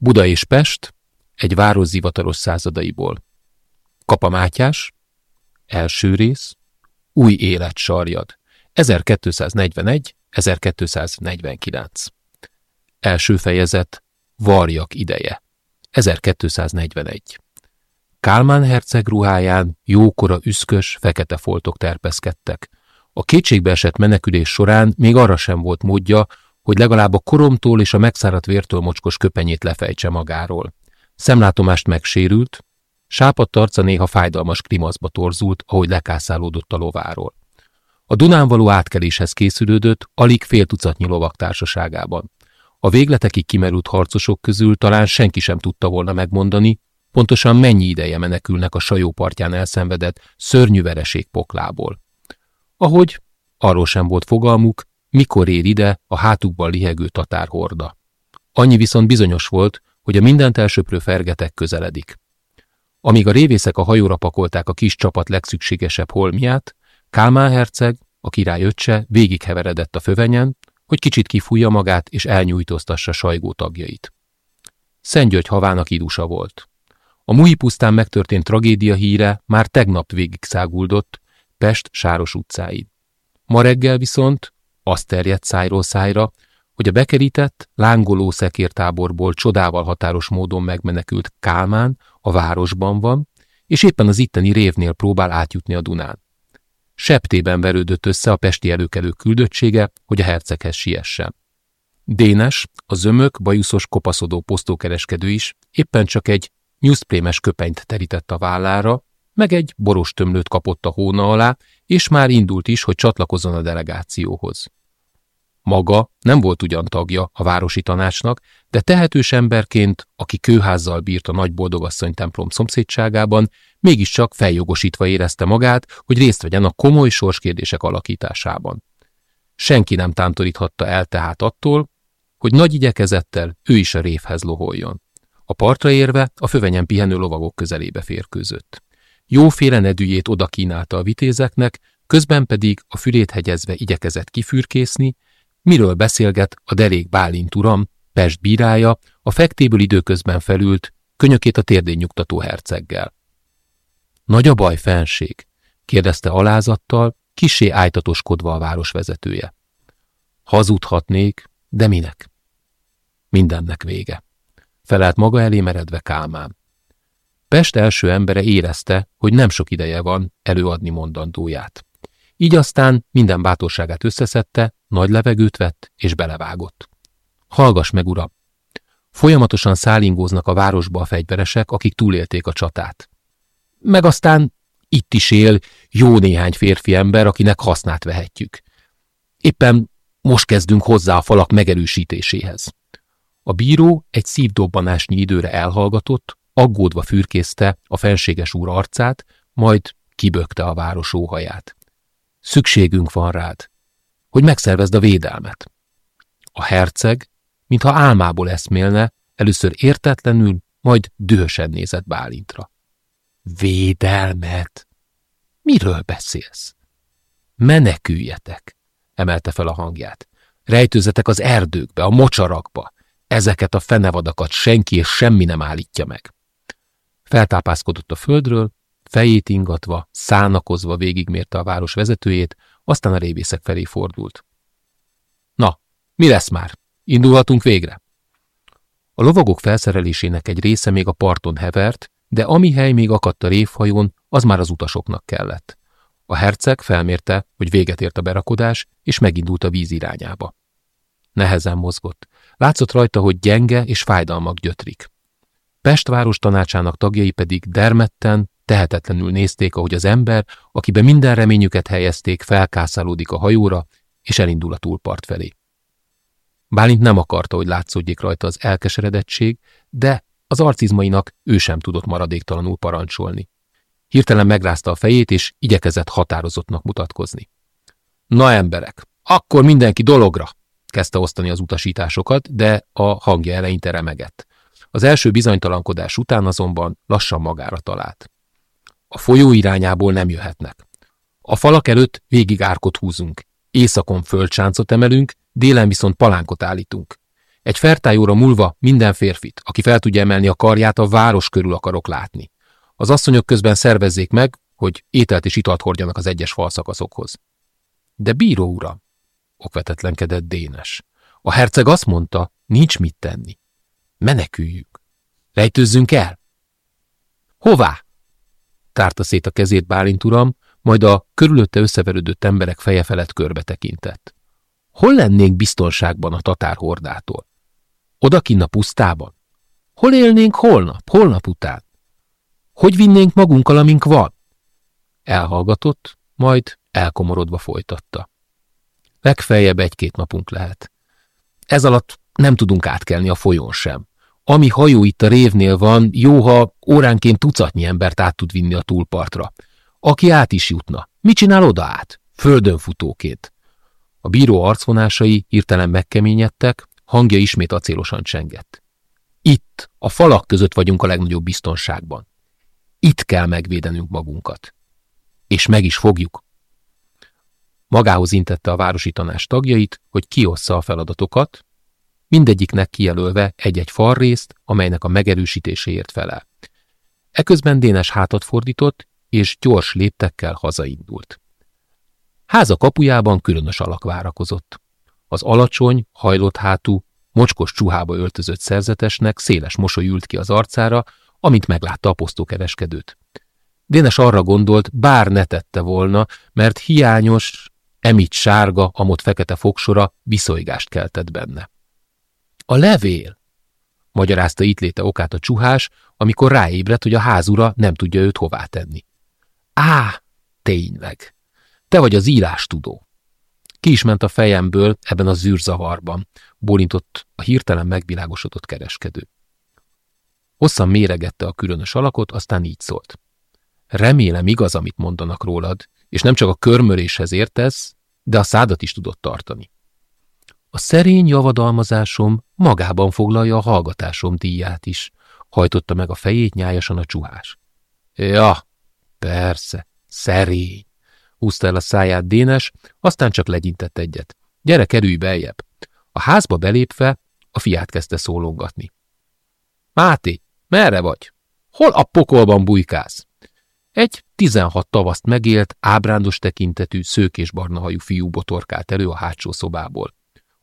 Buda és Pest, egy város zivataros századaiból. Kapa Mátyás, első rész, új élet sarjad, 1241-1249. Első fejezet, Varjak ideje, 1241. Kálmán herceg ruháján jókora üszkös, fekete foltok terpeszkedtek. A kétségbeesett menekülés során még arra sem volt módja, hogy legalább a koromtól és a megszáradt vértől mocskos köpenyét lefejtse magáról. Szemlátomást megsérült, sápadt arca néha fájdalmas krimaszba torzult, ahogy lekászálódott a lováról. A Dunán való átkeléshez készülődött, alig fél tucatnyi lovak társaságában. A végletekig kimerült harcosok közül talán senki sem tudta volna megmondani, pontosan mennyi ideje menekülnek a sajó partján elszenvedett szörnyű vereség poklából. Ahogy arról sem volt fogalmuk, mikor ér ide a hátukban lihegő tatárhorda. Annyi viszont bizonyos volt, hogy a mindent elsöprő fergetek közeledik. Amíg a révészek a hajóra pakolták a kis csapat legszükségesebb holmiát, Kálmán herceg, a király öccse végigheveredett a fövenyen, hogy kicsit kifújja magát és elnyújtóztassa sajgó tagjait. Szentgyörgy havának idusa volt. A muhi pusztán megtörtént tragédia híre már tegnap végig száguldott Pest sáros utcáin. Ma reggel viszont azt terjedt szájról szájra, hogy a bekerített, lángoló szekértáborból csodával határos módon megmenekült Kálmán a városban van, és éppen az itteni révnél próbál átjutni a Dunán. Septében verődött össze a pesti előkelő küldöttsége, hogy a herceghez siessen. Dénes, a zömök, bajuszos, kopaszodó posztókereskedő is éppen csak egy nyuszplémes köpenyt terített a vállára, meg egy boros tömlőt kapott a hóna alá, és már indult is, hogy csatlakozzon a delegációhoz. Maga nem volt ugyan tagja a városi tanácsnak, de tehetős emberként, aki kőházzal bírt a nagy boldogasszony templom szomszédságában, mégiscsak feljogosítva érezte magát, hogy részt vegyen a komoly sorskérdések alakításában. Senki nem tántoríthatta el tehát attól, hogy nagy igyekezettel ő is a révhez loholjon. A partra érve a fövenyen pihenő lovagok közelébe férkőzött. Jóféle nedűjét oda kínálta a vitézeknek, közben pedig a fülét hegyezve igyekezett kifürkészni, miről beszélget a derék Bálint uram, Pest bírája, a fektéből időközben felült, könyökét a térdén nyugtató herceggel. Nagy a baj, fenség? kérdezte alázattal, kisé ájtatoskodva a város vezetője. Hazudhatnék, de minek? Mindennek vége. Felelt maga elé meredve Kálmán. Pest első embere érezte, hogy nem sok ideje van előadni mondandóját. Így aztán minden bátorságát összeszedte, nagy levegőt vett és belevágott. Hallgass meg, uram! Folyamatosan szállingóznak a városba a fegyveresek, akik túlélték a csatát. Meg aztán itt is él jó néhány férfi ember, akinek hasznát vehetjük. Éppen most kezdünk hozzá a falak megerősítéséhez. A bíró egy szívdobbanásnyi időre elhallgatott, aggódva fürkészte a fenséges úr arcát, majd kibökte a város óhaját. Szükségünk van rád, hogy megszervezd a védelmet. A herceg, mintha álmából eszmélne, először értetlenül, majd dühösen nézett Bálintra. Védelmet? Miről beszélsz? Meneküljetek, emelte fel a hangját. Rejtőzetek az erdőkbe, a mocsarakba. Ezeket a fenevadakat senki és semmi nem állítja meg. Feltápászkodott a földről, fejét ingatva, szánakozva végigmérte a város vezetőjét, aztán a révészek felé fordult. Na, mi lesz már? Indulhatunk végre? A lovagok felszerelésének egy része még a parton hevert, de ami hely még akadt a révhajón, az már az utasoknak kellett. A herceg felmérte, hogy véget ért a berakodás, és megindult a víz irányába. Nehezen mozgott. Látszott rajta, hogy gyenge és fájdalmak gyötrik. Pest város tanácsának tagjai pedig dermedten, tehetetlenül nézték, ahogy az ember, akibe minden reményüket helyezték, felkászálódik a hajóra, és elindul a túlpart felé. Bálint nem akarta, hogy látszódjék rajta az elkeseredettség, de az arcizmainak ő sem tudott maradéktalanul parancsolni. Hirtelen megrázta a fejét, és igyekezett határozottnak mutatkozni. Na emberek, akkor mindenki dologra! kezdte osztani az utasításokat, de a hangja eleinte remegett. Az első bizonytalankodás után azonban lassan magára talált. A folyó irányából nem jöhetnek. A falak előtt végig árkot húzunk, északon földsáncot emelünk, délen viszont palánkot állítunk. Egy fertájóra múlva minden férfit, aki fel tudja emelni a karját, a város körül akarok látni. Az asszonyok közben szervezzék meg, hogy ételt és italt hordjanak az egyes falszakaszokhoz. De bíró uram, okvetetlenkedett Dénes. A herceg azt mondta, nincs mit tenni. Meneküljük. Rejtőzzünk el? Hová? Tárta szét a kezét Bálint uram, majd a körülötte összeverődött emberek feje felett körbe tekintett. Hol lennénk biztonságban a tatár hordától? Odakinn a pusztában? Hol élnénk holnap, holnap után? Hogy vinnénk magunkkal, amink van? Elhallgatott, majd elkomorodva folytatta. Legfeljebb egy-két napunk lehet. Ez alatt nem tudunk átkelni a folyón sem. Ami hajó itt a révnél van, jó, ha óránként tucatnyi embert át tud vinni a túlpartra. Aki át is jutna. Mit csinál oda át? Földön futóként. A bíró arcvonásai hirtelen megkeményedtek, hangja ismét acélosan csengett. Itt, a falak között vagyunk a legnagyobb biztonságban. Itt kell megvédenünk magunkat. És meg is fogjuk. Magához intette a városi tanács tagjait, hogy kiossza a feladatokat, mindegyiknek kijelölve egy-egy falrészt, amelynek a megerősítéséért felel. Eközben Dénes hátat fordított, és gyors léptekkel hazaindult. Háza kapujában különös alak várakozott. Az alacsony, hajlott hátú, mocskos csuhába öltözött szerzetesnek széles mosoly ült ki az arcára, amint meglátta a posztókereskedőt. Dénes arra gondolt, bár ne tette volna, mert hiányos, emit sárga, amott fekete fogsora viszolygást keltett benne. A levél, magyarázta itt léte okát a csuhás, amikor ráébredt, hogy a házura nem tudja őt hová tenni. Á, tényleg, te vagy az írás tudó. Ki is ment a fejemből ebben a zűrzavarban, bólintott a hirtelen megvilágosodott kereskedő. Hosszan méregette a különös alakot, aztán így szólt. Remélem igaz, amit mondanak rólad, és nem csak a körmöréshez értesz, de a szádat is tudod tartani. A szerény javadalmazásom magában foglalja a hallgatásom díját is, hajtotta meg a fejét nyájasan a csuhás. Ja, persze, szerény, húzta el a száját Dénes, aztán csak legyintett egyet. Gyere, kerülj beljebb. A házba belépve a fiát kezdte szólongatni. Máté, merre vagy? Hol a pokolban bujkálsz? Egy tizenhat tavaszt megélt, ábrándos tekintetű, szők és barna hajú fiú botorkált elő a hátsó szobából.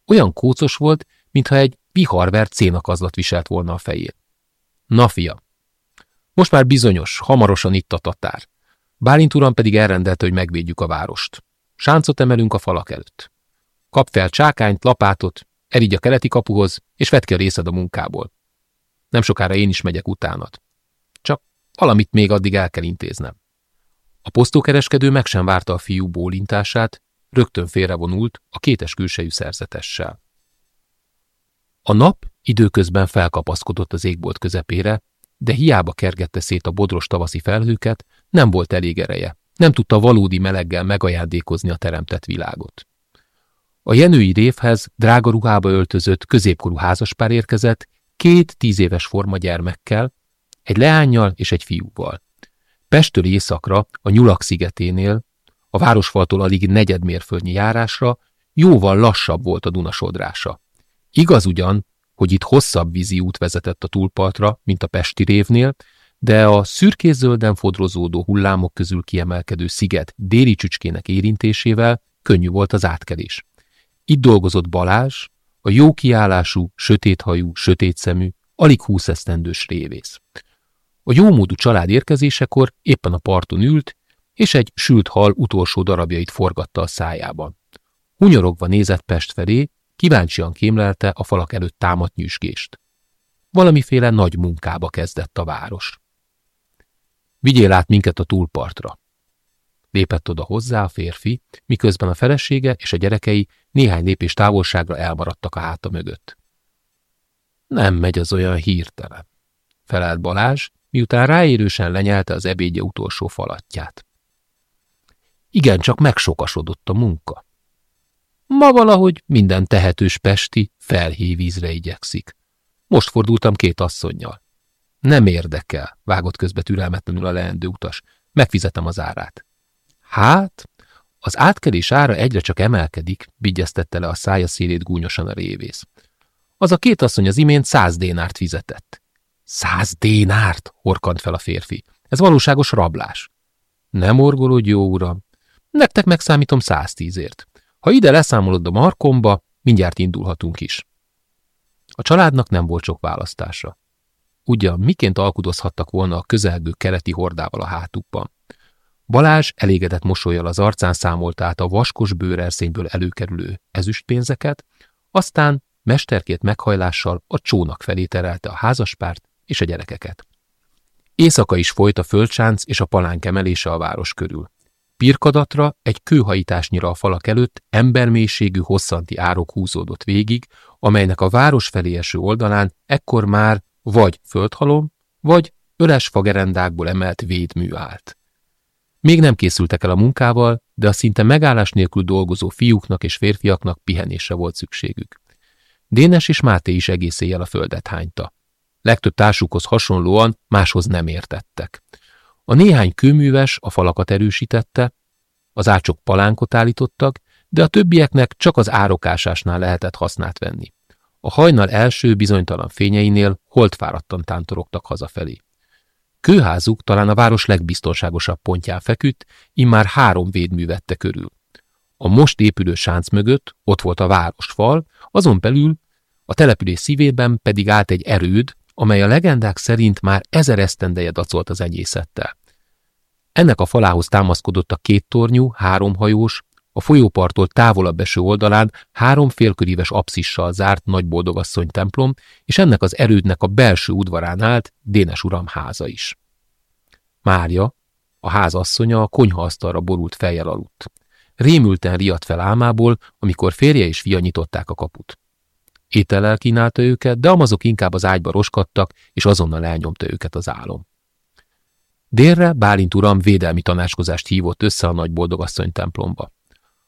Olyan kócos volt, mintha egy viharvert szénakazlat viselt volna a fején. Na, fia, most már bizonyos, hamarosan itt a tatár. Bálint uram pedig elrendelte, hogy megvédjük a várost. Sáncot emelünk a falak előtt. Kap fel csákányt, lapátot, erigy a keleti kapuhoz, és vedd ki a részed a munkából. Nem sokára én is megyek utánat. Csak valamit még addig el kell intéznem. A posztókereskedő meg sem várta a fiú bólintását, rögtön félrevonult a kétes külsejű szerzetessel. A nap időközben felkapaszkodott az égbolt közepére, de hiába kergette szét a bodros tavaszi felhőket, nem volt elég ereje, nem tudta valódi meleggel megajándékozni a teremtett világot. A jenői révhez drága ruhába öltözött középkorú házaspár érkezett, két tíz éves forma gyermekkel, egy leányjal és egy fiúval. Pestől északra, a Nyulak szigeténél, a városfaltól alig negyedmérföldnyi járásra, jóval lassabb volt a Dunasodrása. Igaz ugyan, hogy itt hosszabb vízi út vezetett a túlpartra, mint a Pesti révnél, de a szürkészölden fodrozódó hullámok közül kiemelkedő sziget déli csücskének érintésével könnyű volt az átkelés. Itt dolgozott Balázs, a jó kiállású, sötéthajú, sötétszemű, alig húsz esztendős révész. A jómódú család érkezésekor éppen a parton ült, és egy sült hal utolsó darabjait forgatta a szájában. Hunyorogva nézett Pest felé, kíváncsian kémlelte a falak előtt támadt nyüsgést. Valamiféle nagy munkába kezdett a város. Vigyél át minket a túlpartra. Lépett oda hozzá a férfi, miközben a felesége és a gyerekei néhány lépés távolságra elmaradtak a háta mögött. Nem megy az olyan hirtelen, felelt Balázs, miután ráérősen lenyelte az ebédje utolsó falatját. Igen, csak megsokasodott a munka. Ma valahogy minden tehetős pesti felhévízre igyekszik. Most fordultam két asszonnyal. Nem érdekel, vágott közbe türelmetlenül a leendő utas. Megfizetem az árát. Hát, az átkelés ára egyre csak emelkedik, vigyeztette le a szája szélét gúnyosan a révész. Az a két asszony az imént száz dénárt fizetett. Száz dénárt? horkant fel a férfi. Ez valóságos rablás. Nem orgolódj, jó uram. Nektek megszámítom száztízért. Ha ide leszámolod a markomba, mindjárt indulhatunk is. A családnak nem volt sok választása. Ugyan miként alkudozhattak volna a közelgő keleti hordával a hátukban. Balázs elégedett mosolyjal az arcán számolt át a vaskos bőrerszényből előkerülő ezüstpénzeket, aztán mesterkét meghajlással a csónak felé terelte a házaspárt és a gyerekeket. Éjszaka is folyt a földcsánc és a palánk emelése a város körül. Pirkadatra egy kőhajításnyira a falak előtt embermélységű hosszanti árok húzódott végig, amelynek a város felé eső oldalán ekkor már vagy földhalom, vagy öles fagerendákból emelt védmű állt. Még nem készültek el a munkával, de a szinte megállás nélkül dolgozó fiúknak és férfiaknak pihenésre volt szükségük. Dénes és Máté is egész éjjel a földet hányta. Legtöbb társukhoz hasonlóan máshoz nem értettek. A néhány kőműves a falakat erősítette, az ácsok palánkot állítottak, de a többieknek csak az árokásásnál lehetett hasznát venni. A hajnal első bizonytalan fényeinél holtfáradtan tántorogtak hazafelé. Kőházuk talán a város legbiztonságosabb pontján feküdt, immár három védmű vette körül. A most épülő sánc mögött ott volt a városfal, azon belül a település szívében pedig állt egy erőd, amely a legendák szerint már ezer esztendeje dacolt az enyészettel. Ennek a falához támaszkodott a két tornyú, háromhajós, a folyóparttól távolabb eső oldalán három félköríves apszissal zárt nagyboldogasszony templom, és ennek az erődnek a belső udvarán állt Dénes uram háza is. Mária, a házasszonya a konyhaasztalra borult fejjel aludt. Rémülten riadt fel álmából, amikor férje és fia nyitották a kaput. Étellel kínálta őket, de amazok inkább az ágyba roskadtak, és azonnal elnyomta őket az álom. Délre Bálint uram védelmi tanácskozást hívott össze a nagy boldogasszony templomba.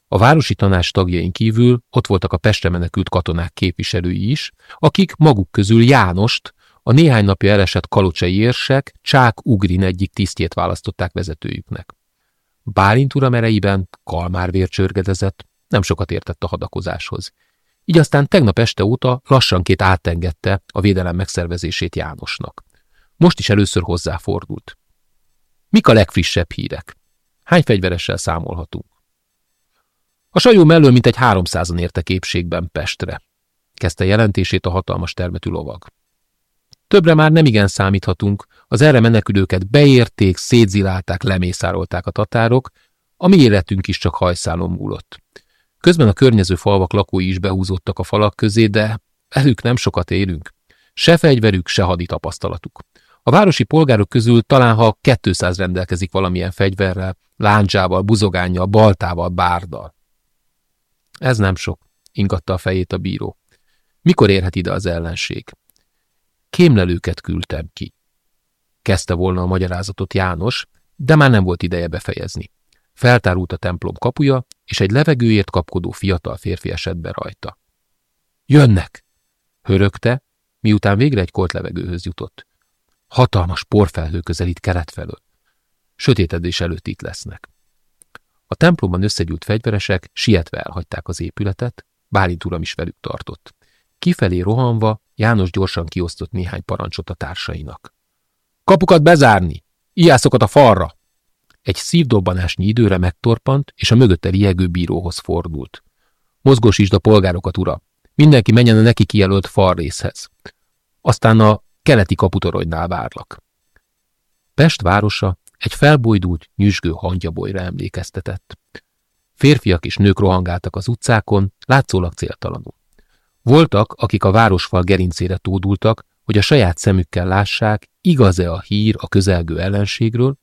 A városi tanács tagjain kívül ott voltak a Pestre menekült katonák képviselői is, akik maguk közül Jánost, a néhány napja elesett kalocsai érsek Csák Ugrin egyik tisztjét választották vezetőjüknek. Bálint uram ereiben kalmár vér csörgedezett, nem sokat értett a hadakozáshoz. Így aztán tegnap este óta lassanként átengedte a védelem megszervezését Jánosnak. Most is először hozzáfordult. Mik a legfrissebb hírek? Hány fegyveressel számolhatunk? A sajó mellől mintegy háromszázan érte képségben Pestre. Kezdte jelentését a hatalmas termetű lovag. Többre már nem igen számíthatunk, az erre menekülőket beérték, szétzilálták, lemészárolták a tatárok, a mi életünk is csak hajszálon múlott. Közben a környező falvak lakói is behúzódtak a falak közé, de velük nem sokat élünk. Se fegyverük, se hadi tapasztalatuk. A városi polgárok közül talán ha 200 rendelkezik valamilyen fegyverrel, láncsával, buzogánnyal, baltával, bárdal. Ez nem sok, ingatta a fejét a bíró. Mikor érhet ide az ellenség? Kémlelőket küldtem ki. Kezdte volna a magyarázatot János, de már nem volt ideje befejezni. Feltárult a templom kapuja, és egy levegőért kapkodó fiatal férfi esett be rajta. Jönnek! Hörögte, miután végre egy kolt levegőhöz jutott. Hatalmas porfelhő közelít kelet felől. Sötétedés előtt itt lesznek. A templomban összegyűlt fegyveresek sietve elhagyták az épületet, Bálint uram is velük tartott. Kifelé rohanva János gyorsan kiosztott néhány parancsot a társainak. Kapukat bezárni! Iászokat a falra! Egy szívdobbanásnyi időre megtorpant, és a mögötte liegő bíróhoz fordult. Mozgósítsd a polgárokat, ura! Mindenki menjen a neki kijelölt falrészhez. Aztán a keleti kaputoronynál várlak. Pest városa egy felbojdult, nyüzsgő hangyabolyra emlékeztetett. Férfiak és nők rohangáltak az utcákon, látszólag céltalanul. Voltak, akik a városfal gerincére tódultak, hogy a saját szemükkel lássák, igaz-e a hír a közelgő ellenségről,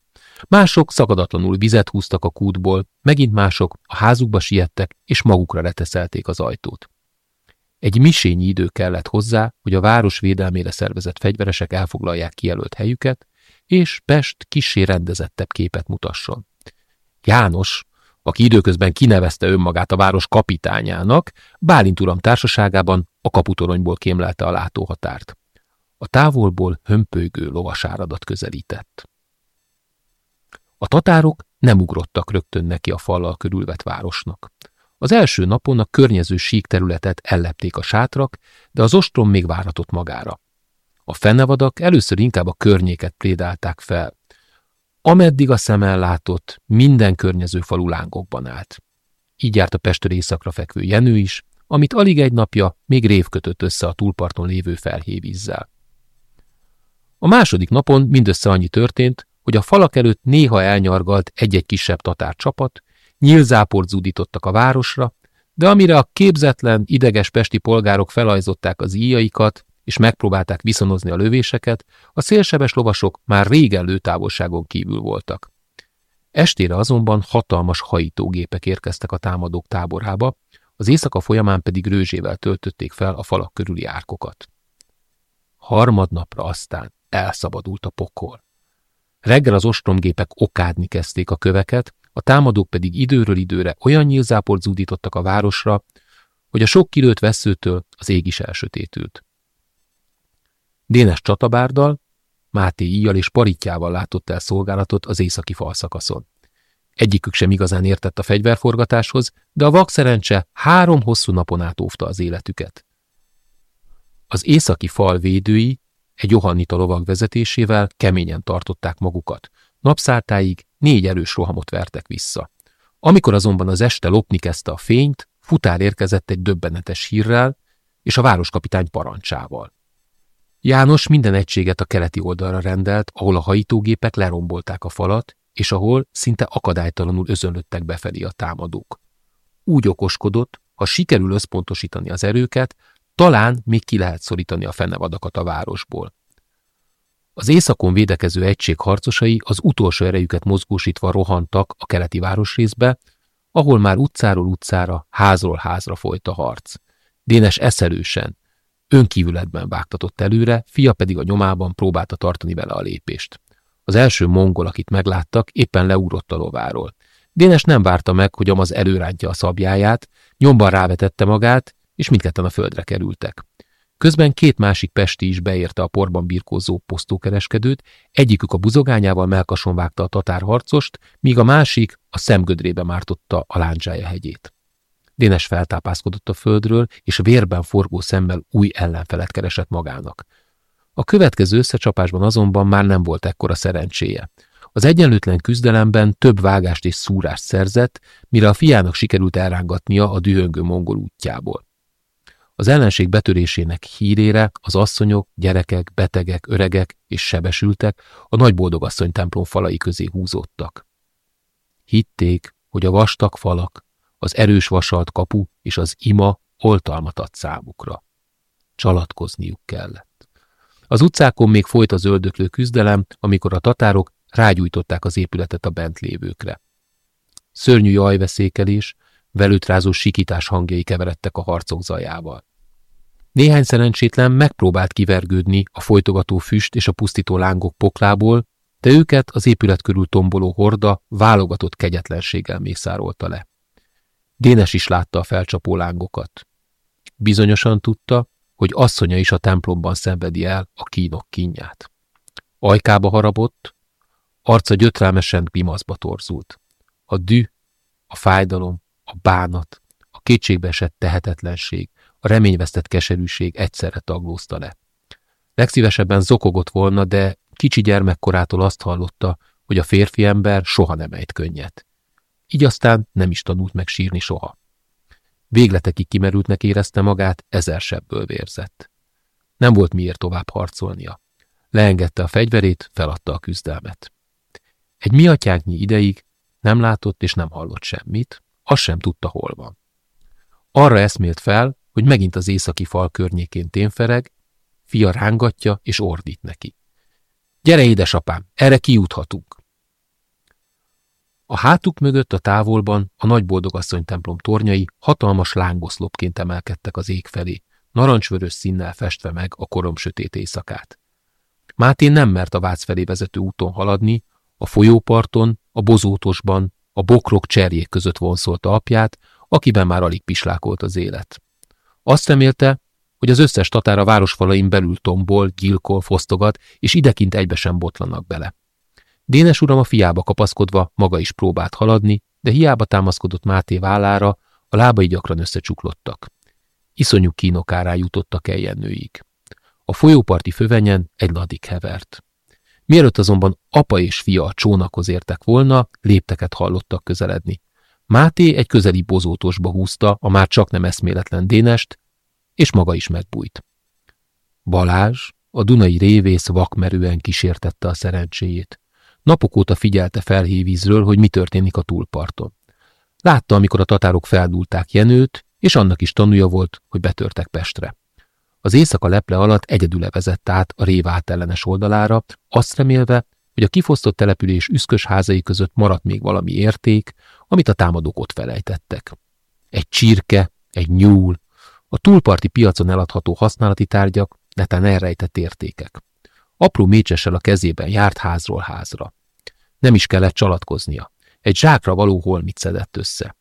mások szakadatlanul vizet húztak a kútból, megint mások a házukba siettek, és magukra leteszelték az ajtót. Egy misényi idő kellett hozzá, hogy a város védelmére szervezett fegyveresek elfoglalják kijelölt helyüket, és Pest kisé rendezettebb képet mutasson. János, aki időközben kinevezte önmagát a város kapitányának, Bálint uram társaságában a kaputoronyból kémlelte a látóhatárt. A távolból hömpölygő lovasáradat közelített. A tatárok nem ugrottak rögtön neki a fallal körülvett városnak. Az első napon a környező sík területet ellepték a sátrak, de az ostrom még váratott magára. A fennevadak először inkább a környéket prédálták fel. Ameddig a szem ellátott, minden környező falu lángokban állt. Így járt a Pestől északra fekvő Jenő is, amit alig egy napja még rév kötött össze a túlparton lévő felhévízzel. A második napon mindössze annyi történt, hogy a falak előtt néha elnyargalt egy-egy kisebb tatár csapat, nyílzáport zúdítottak a városra, de amire a képzetlen, ideges pesti polgárok felajzották az íjaikat, és megpróbálták viszonozni a lövéseket, a szélsebes lovasok már régen lőtávolságon kívül voltak. Estére azonban hatalmas hajítógépek érkeztek a támadók táborába, az éjszaka folyamán pedig rőzsével töltötték fel a falak körüli árkokat. Harmadnapra aztán elszabadult a pokol. Reggel az ostromgépek okádni kezdték a köveket, a támadók pedig időről időre olyan nyílzáport zúdítottak a városra, hogy a sok kilőtt veszőtől az ég is elsötétült. Dénes csatabárdal, Máté íjjal és paritjával látott el szolgálatot az északi falszakaszon. Egyikük sem igazán értett a fegyverforgatáshoz, de a vakszerencse három hosszú napon át óvta az életüket. Az északi fal védői egy johannita lovag vezetésével keményen tartották magukat. Napszáltáig négy erős rohamot vertek vissza. Amikor azonban az este lopni kezdte a fényt, futár érkezett egy döbbenetes hírrel és a városkapitány parancsával. János minden egységet a keleti oldalra rendelt, ahol a hajítógépek lerombolták a falat, és ahol szinte akadálytalanul özönlöttek befelé a támadók. Úgy okoskodott, ha sikerül összpontosítani az erőket, talán még ki lehet szorítani a fennevadakat a városból. Az északon védekező egység harcosai az utolsó erejüket mozgósítva rohantak a keleti városrészbe, ahol már utcáról utcára, házról házra folyt a harc. Dénes eszelősen, önkívületben vágtatott előre, fia pedig a nyomában próbálta tartani vele a lépést. Az első mongol, akit megláttak, éppen leúrott a lováról. Dénes nem várta meg, hogy Amaz előrántja a szabjáját, nyomban rávetette magát, és mindketten a földre kerültek. Közben két másik pesti is beérte a porban birkózó posztókereskedőt, egyikük a buzogányával melkason vágta a tatárharcost, míg a másik a szemgödrébe mártotta a láncsája hegyét. Dénes feltápászkodott a földről, és vérben forgó szemmel új ellenfelet keresett magának. A következő összecsapásban azonban már nem volt ekkora szerencséje. Az egyenlőtlen küzdelemben több vágást és szúrást szerzett, mire a fiának sikerült elrángatnia a dühöngő mongol útjából. Az ellenség betörésének hírére az asszonyok, gyerekek, betegek, öregek és sebesültek a nagy boldogasszony templom falai közé húzódtak. Hitték, hogy a vastag falak, az erős vasalt kapu és az ima oltalmat ad számukra. Csalatkozniuk kellett. Az utcákon még folyt az öldöklő küzdelem, amikor a tatárok rágyújtották az épületet a bent lévőkre. Szörnyű jajveszékelés, velőtrázó sikítás hangjai keveredtek a harcok zajával. Néhány szerencsétlen megpróbált kivergődni a folytogató füst és a pusztító lángok poklából, de őket az épület körül tomboló horda válogatott kegyetlenséggel mészárolta le. Dénes is látta a felcsapó lángokat. Bizonyosan tudta, hogy asszonya is a templomban szenvedi el a kínok kínját. Ajkába harabott, arca gyötrelmesen pimaszba torzult. A dű, a fájdalom, a bánat, a kétségbeesett tehetetlenség, a reményvesztett keserűség egyszerre taglózta le. Legszívesebben zokogott volna, de kicsi gyermekkorától azt hallotta, hogy a férfi ember soha nem ejt könnyet. Így aztán nem is tanult meg sírni soha. Végletekig kimerültnek érezte magát, ezer sebből vérzett. Nem volt miért tovább harcolnia. Leengedte a fegyverét, feladta a küzdelmet. Egy miatyánknyi ideig nem látott és nem hallott semmit, azt sem tudta, hol van. Arra eszmélt fel, hogy megint az északi fal környékén ténfereg, fia rángatja és ordít neki. Gyere, édesapám, erre kijuthatunk. A hátuk mögött a távolban a nagyboldogasszony templom tornyai hatalmas lángoszlopként emelkedtek az ég felé, narancsvörös színnel festve meg a korom sötét éjszakát. Máté nem mert a vác felé vezető úton haladni, a folyóparton, a bozótosban, a bokrok cserjék között vonszolta apját, akiben már alig pislákolt az élet. Azt remélte, hogy az összes tatár a városfalain belül tombol, gyilkol, fosztogat, és idekint egybe sem botlanak bele. Dénes uram a fiába kapaszkodva maga is próbált haladni, de hiába támaszkodott Máté vállára, a lábai gyakran összecsuklottak. Iszonyú kínokárá jutottak eljennőig. A folyóparti fövenyen egy ladik hevert. Mielőtt azonban apa és fia a csónakhoz értek volna, lépteket hallottak közeledni. Máté egy közeli bozótosba húzta a már csak nem eszméletlen dénest, és maga is megbújt. Balázs, a Dunai révész vakmerően kísértette a szerencséjét. Napok óta figyelte felhévízről, hogy mi történik a túlparton. Látta, amikor a tatárok feldúlták Jenőt, és annak is tanúja volt, hogy betörtek Pestre. Az éjszaka leple alatt egyedül vezett át a révát ellenes oldalára, azt remélve, hogy a kifosztott település üszkös házai között maradt még valami érték, amit a támadók ott felejtettek. Egy csirke, egy nyúl, a túlparti piacon eladható használati tárgyak, netán elrejtett értékek. Apró mécsessel a kezében járt házról házra. Nem is kellett csalatkoznia. Egy zsákra való holmit szedett össze.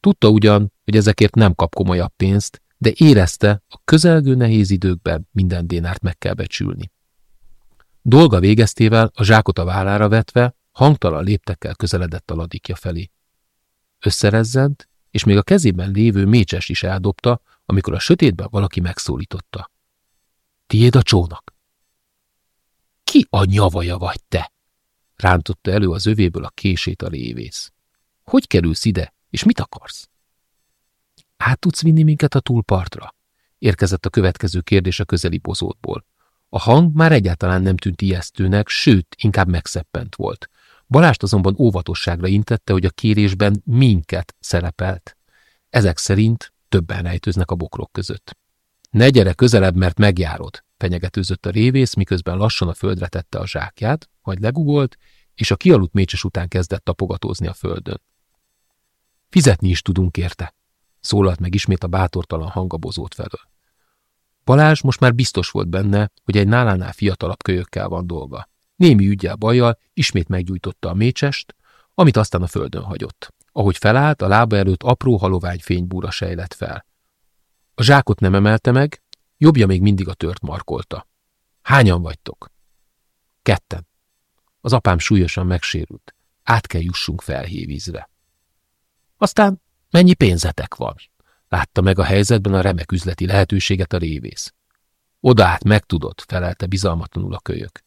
Tudta ugyan, hogy ezekért nem kap komolyabb pénzt, de érezte, a közelgő nehéz időkben minden dénárt meg kell becsülni. Dolga végeztével a zsákot a vállára vetve, hangtalan léptekkel közeledett a ladikja felé. Összerezzent, és még a kezében lévő mécses is eldobta, amikor a sötétben valaki megszólította. Tiéd a csónak? Ki a nyavaja vagy te? Rántotta elő az övéből a kését a révész. Hogy kerülsz ide, és mit akarsz? Át tudsz vinni minket a túlpartra? Érkezett a következő kérdés a közeli bozótból. A hang már egyáltalán nem tűnt ijesztőnek, sőt, inkább megszeppent volt. Balást azonban óvatosságra intette, hogy a kérésben minket szerepelt. Ezek szerint többen rejtőznek a bokrok között. Ne gyere közelebb, mert megjárod, fenyegetőzött a révész, miközben lassan a földre tette a zsákját, majd legugolt, és a kialudt mécses után kezdett tapogatózni a földön. Fizetni is tudunk érte, szólalt meg ismét a bátortalan hangabozót felől. Balázs most már biztos volt benne, hogy egy nálánál fiatalabb kölyökkel van dolga. Némi ügyel bajjal ismét meggyújtotta a mécsest, amit aztán a földön hagyott. Ahogy felállt, a lába előtt apró halovány fénybúra sejlett fel. A zsákot nem emelte meg, jobbja még mindig a tört markolta. Hányan vagytok? Ketten. Az apám súlyosan megsérült. Át kell jussunk felhévízre. Aztán mennyi pénzetek van? Látta meg a helyzetben a remek üzleti lehetőséget a révész. Oda át megtudott, felelte bizalmatlanul a kölyök.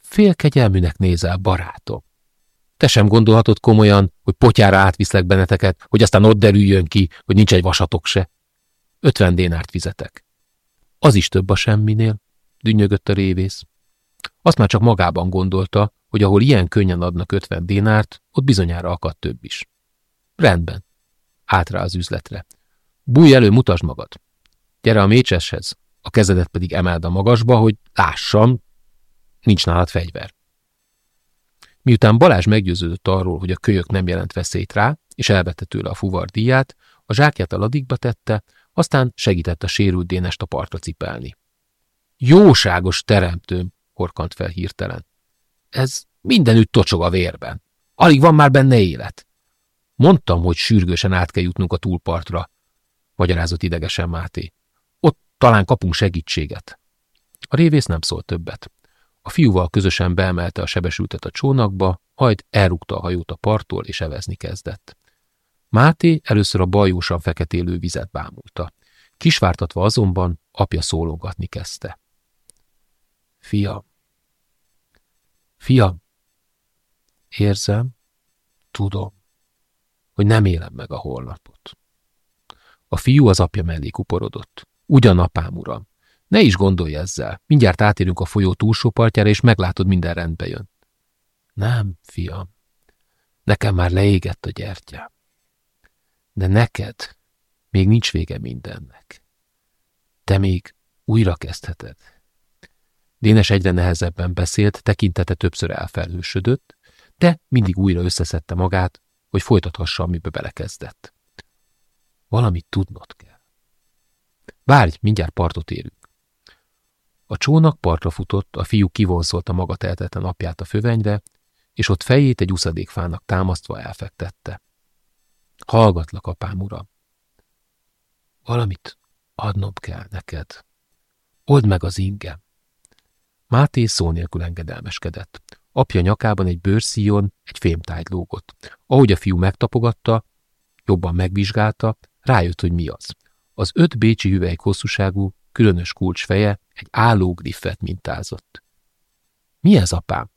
Félkegyelműnek nézel, barátom. Te sem gondolhatod komolyan, hogy potyára átviszlek benneteket, hogy aztán ott derüljön ki, hogy nincs egy vasatok se. Ötven dénárt fizetek. Az is több a semminél, dünnyögött a révész. Azt már csak magában gondolta, hogy ahol ilyen könnyen adnak ötven dénárt, ott bizonyára akad több is. Rendben. Át rá az üzletre. Bújj elő, mutasd magad. Gyere a mécseshez, a kezedet pedig emeld a magasba, hogy lássam, nincs nálad fegyver. Miután Balázs meggyőződött arról, hogy a kölyök nem jelent veszélyt rá, és elvette tőle a fuvar díját, a zsákját a ladikba tette, aztán segített a sérült dénest a partra cipelni. Jóságos teremtőm, horkant fel hirtelen. Ez mindenütt tocsog a vérben. Alig van már benne élet. Mondtam, hogy sürgősen át kell jutnunk a túlpartra, magyarázott idegesen Máté. Ott talán kapunk segítséget. A révész nem szólt többet. A fiúval közösen beemelte a sebesültet a csónakba, majd elrúgta a hajót a parttól, és evezni kezdett. Máté először a bajósan feketélő vizet bámulta. Kisvártatva azonban apja szólogatni kezdte. Fiam, fiam, érzem, tudom, hogy nem élem meg a holnapot. A fiú az apja mellé kuporodott. Ugyan apám, uram, ne is gondolj ezzel. Mindjárt átérünk a folyó túlsó partjára, és meglátod, minden rendbe jön. Nem, fiam. Nekem már leégett a gyertyám. De neked még nincs vége mindennek. Te még újra kezdheted. Dénes egyre nehezebben beszélt, tekintete többször elfelhősödött, de mindig újra összeszedte magát, hogy folytathassa, amibe belekezdett. Valamit tudnod kell. Várj, mindjárt partot érünk. A csónak partra futott, a fiú kivonszolta maga tehetetlen apját a fövenyre, és ott fejét egy uszadékfának támasztva elfektette. Hallgatlak, apám uram. Valamit adnom kell neked. Old meg az ingem. Máté szó nélkül engedelmeskedett. Apja nyakában egy bőrszíjon egy fémtájt lógott. Ahogy a fiú megtapogatta, jobban megvizsgálta, rájött, hogy mi az. Az öt bécsi hüvely hosszúságú, különös kulcsfeje egy álló griffet mintázott. Mi ez, apám?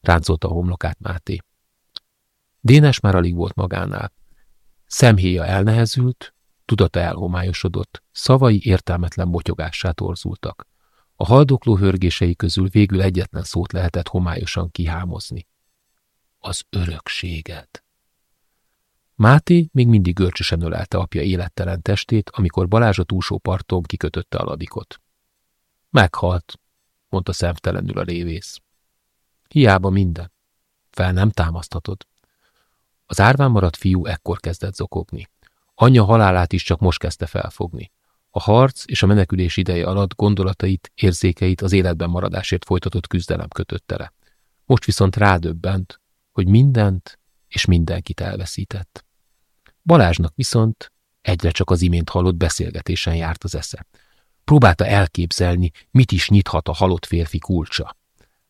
ráncolta a homlokát Máté. Dénes már alig volt magánál. Szemhéja elnehezült, tudata elhomályosodott, szavai értelmetlen botyogássá torzultak. A haldokló hörgései közül végül egyetlen szót lehetett homályosan kihámozni. Az örökséget. Máté még mindig görcsösen ölelte apja élettelen testét, amikor Balázs a túlsó parton kikötötte a ladikot. Meghalt, mondta szemtelenül a révész. Hiába minden. Fel nem támaszthatod. Az árván maradt fiú ekkor kezdett zokogni. Anyja halálát is csak most kezdte felfogni. A harc és a menekülés ideje alatt gondolatait, érzékeit az életben maradásért folytatott küzdelem kötötte le. Most viszont rádöbbent, hogy mindent és mindenkit elveszített. Balázsnak viszont egyre csak az imént hallott beszélgetésen járt az esze. Próbálta elképzelni, mit is nyithat a halott férfi kulcsa.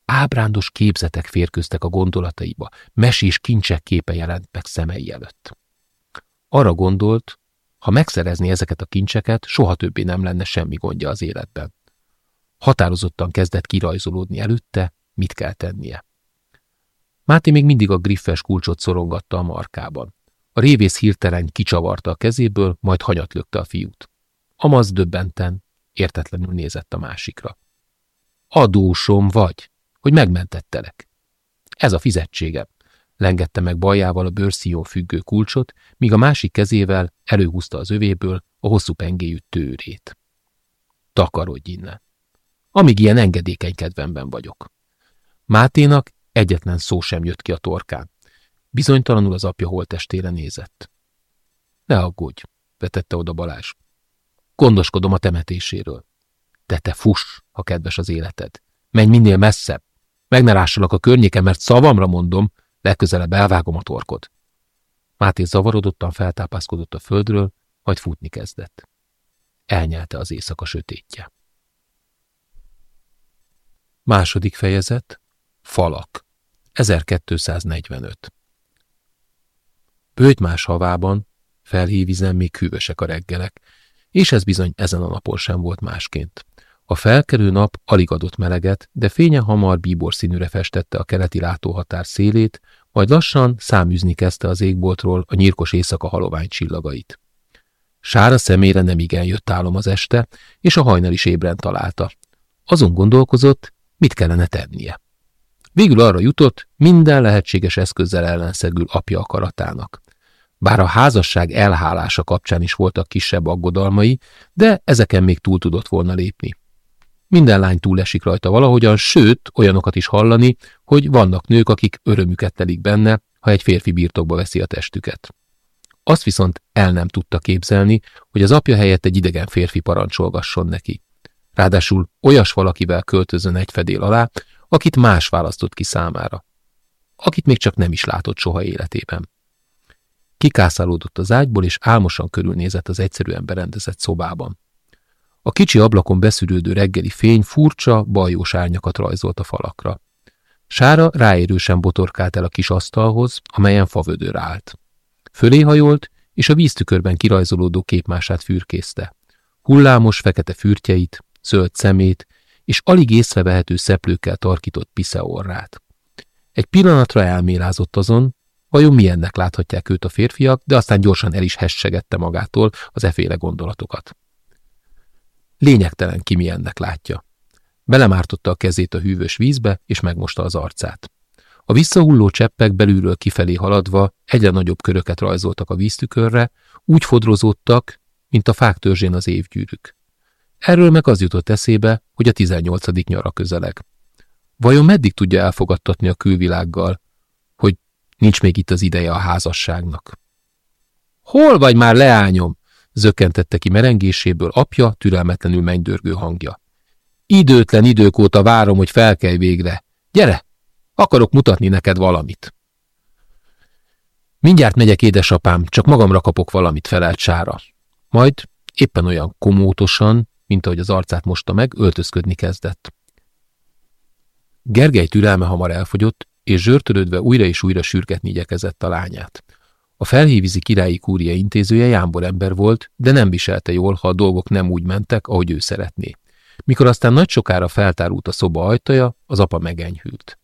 Ábrándos képzetek férköztek a gondolataiba, mesés kincsek képe jelent meg szemei előtt. Arra gondolt, ha megszerezni ezeket a kincseket, soha többé nem lenne semmi gondja az életben. Határozottan kezdett kirajzolódni előtte, mit kell tennie. Máté még mindig a griffes kulcsot szorongatta a markában. A révész hirtelen kicsavarta a kezéből, majd hanyat lökte a fiút. Amaz döbbenten, értetlenül nézett a másikra. Adósom vagy, hogy megmentettelek. Ez a fizetségem. Lengette meg bajával a bőrszíjon függő kulcsot, míg a másik kezével előhúzta az övéből a hosszú pengéjű tőrét. Takarodj innen. Amíg ilyen engedékeny kedvemben vagyok. Máténak egyetlen szó sem jött ki a torkán. Bizonytalanul az apja holtestére nézett. Ne aggódj, vetette oda Balázs. Gondoskodom a temetéséről. De te fuss, ha kedves az életed. Menj minél messzebb. Meg ne lássalak a környéken, mert szavamra mondom, legközelebb elvágom a torkod. Máté zavarodottan feltápászkodott a földről, majd futni kezdett. Elnyelte az éjszaka sötétje. Második fejezet Falak 1245 Pőtymás havában, felhívizen még hűvösek a reggelek, és ez bizony ezen a napon sem volt másként. A felkerő nap alig adott meleget, de fénye hamar bíbor színűre festette a keleti látóhatár szélét, majd lassan száműzni kezdte az égboltról a nyírkos éjszaka halovány csillagait. Sára szemére nem igen jött álom az este, és a hajnal is ébren találta. Azon gondolkozott, mit kellene tennie. Végül arra jutott, minden lehetséges eszközzel ellenszegül apja akaratának. Bár a házasság elhálása kapcsán is voltak kisebb aggodalmai, de ezeken még túl tudott volna lépni. Minden lány túlesik rajta valahogyan, sőt, olyanokat is hallani, hogy vannak nők, akik örömüket telik benne, ha egy férfi birtokba veszi a testüket. Azt viszont el nem tudta képzelni, hogy az apja helyett egy idegen férfi parancsolgasson neki. Ráadásul olyas valakivel költözön egy fedél alá, akit más választott ki számára. Akit még csak nem is látott soha életében. Kikászálódott az ágyból, és álmosan körülnézett az egyszerűen berendezett szobában. A kicsi ablakon beszűrődő reggeli fény furcsa, bajós árnyakat rajzolt a falakra. Sára ráérősen botorkált el a kis asztalhoz, amelyen favödör állt. Fölé hajolt, és a víztükörben kirajzolódó képmását fürkészte. Hullámos, fekete fürtjeit, zöld szemét, és alig észrevehető szeplőkkel tarkított piszeorrát. Egy pillanatra elmélázott azon, vajon milyennek láthatják őt a férfiak, de aztán gyorsan el is hessegette magától az eféle gondolatokat. Lényegtelen ki milyennek látja. Belemártotta a kezét a hűvös vízbe, és megmosta az arcát. A visszahulló cseppek belülről kifelé haladva egyre nagyobb köröket rajzoltak a víztükörre, úgy fodrozódtak, mint a fák törzsén az évgyűrűk. Erről meg az jutott eszébe, hogy a 18. nyara közeleg. Vajon meddig tudja elfogadtatni a külvilággal, hogy nincs még itt az ideje a házasságnak? Hol vagy már, leányom? Zökkentette ki merengéséből apja türelmetlenül mennydörgő hangja. Időtlen idők óta várom, hogy felkelj végre. Gyere, akarok mutatni neked valamit. Mindjárt megyek, édesapám, csak magamra kapok valamit, felelt Sára. Majd éppen olyan komótosan, mint ahogy az arcát mosta meg, öltözködni kezdett. Gergely türelme hamar elfogyott, és zsörtölődve újra és újra sürgetni igyekezett a lányát. A felhívizi királyi kúria intézője jámbor ember volt, de nem viselte jól, ha a dolgok nem úgy mentek, ahogy ő szeretné. Mikor aztán nagy sokára feltárult a szoba ajtaja, az apa megenyhült.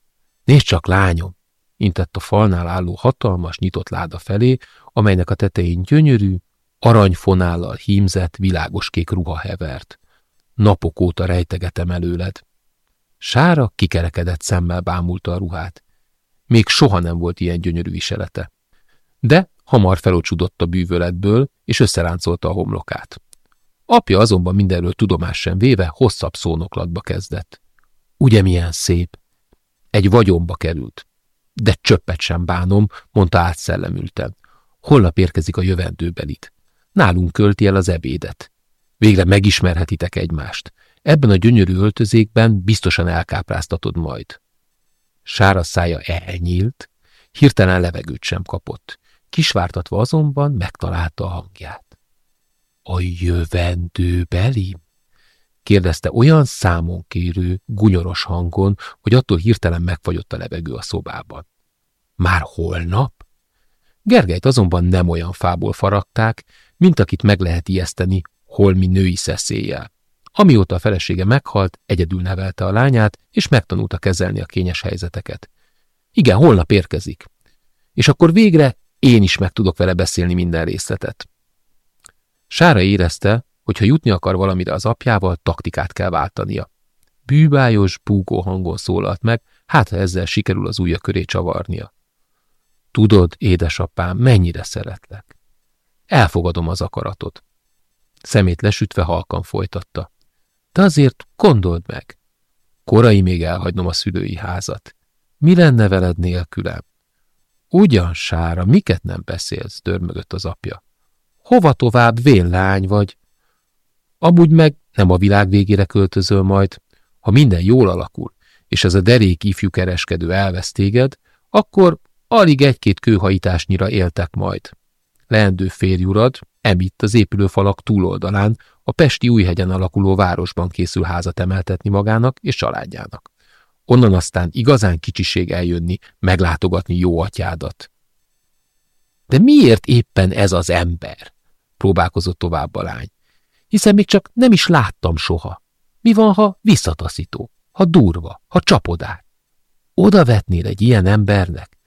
Nézd csak, lányom! intett a falnál álló hatalmas, nyitott láda felé, amelynek a tetején gyönyörű, aranyfonállal hímzett, világoskék ruha hevert. Napok óta rejtegetem előled. Sára kikerekedett szemmel bámulta a ruhát. Még soha nem volt ilyen gyönyörű viselete. De hamar felocsudott a bűvöletből, és összeráncolta a homlokát. Apja azonban mindenről tudomás sem véve hosszabb szónoklatba kezdett. Ugye milyen szép? Egy vagyomba került. De csöppet sem bánom, mondta átszellemülten. Holnap érkezik a jövendőbelit. Nálunk költi el az ebédet. Végre megismerhetitek egymást. Ebben a gyönyörű öltözékben biztosan elkápráztatod majd. Sára szája elnyílt, hirtelen levegőt sem kapott. Kisvártatva azonban megtalálta a hangját. A jövendőbeli? kérdezte olyan számon kérő, gunyoros hangon, hogy attól hirtelen megfagyott a levegő a szobában. Már holnap? Gergelyt azonban nem olyan fából faragták, mint akit meg lehet ijeszteni holmi női szeszéllyel. Amióta a felesége meghalt, egyedül nevelte a lányát, és megtanulta kezelni a kényes helyzeteket. Igen, holnap érkezik. És akkor végre én is meg tudok vele beszélni minden részletet. Sára érezte, hogy ha jutni akar valamire az apjával, taktikát kell váltania. Bűbájos, búgó hangon szólalt meg, hát ha ezzel sikerül az ujja köré csavarnia. Tudod, édesapám, mennyire szeretlek. Elfogadom az akaratot. Szemét lesütve halkan folytatta. De azért gondold meg. Korai még elhagynom a szülői házat. Mi lenne veled nélkülem? Ugyan, Sára, miket nem beszélsz, dörmögött az apja. Hova tovább, vénlány vagy? Amúgy meg nem a világ végére költözöl majd. Ha minden jól alakul, és ez a derék ifjú kereskedő elvesz téged, akkor alig egy-két kőhajításnyira éltek majd. Leendő férjurad, emitt az épülőfalak túloldalán, a Pesti Újhegyen alakuló városban készül házat emeltetni magának és családjának. Onnan aztán igazán kicsiség eljönni, meglátogatni jó atyádat. De miért éppen ez az ember? próbálkozott tovább a lány. Hiszen még csak nem is láttam soha. Mi van, ha visszataszító, ha durva, ha csapodár? Oda vetnél egy ilyen embernek?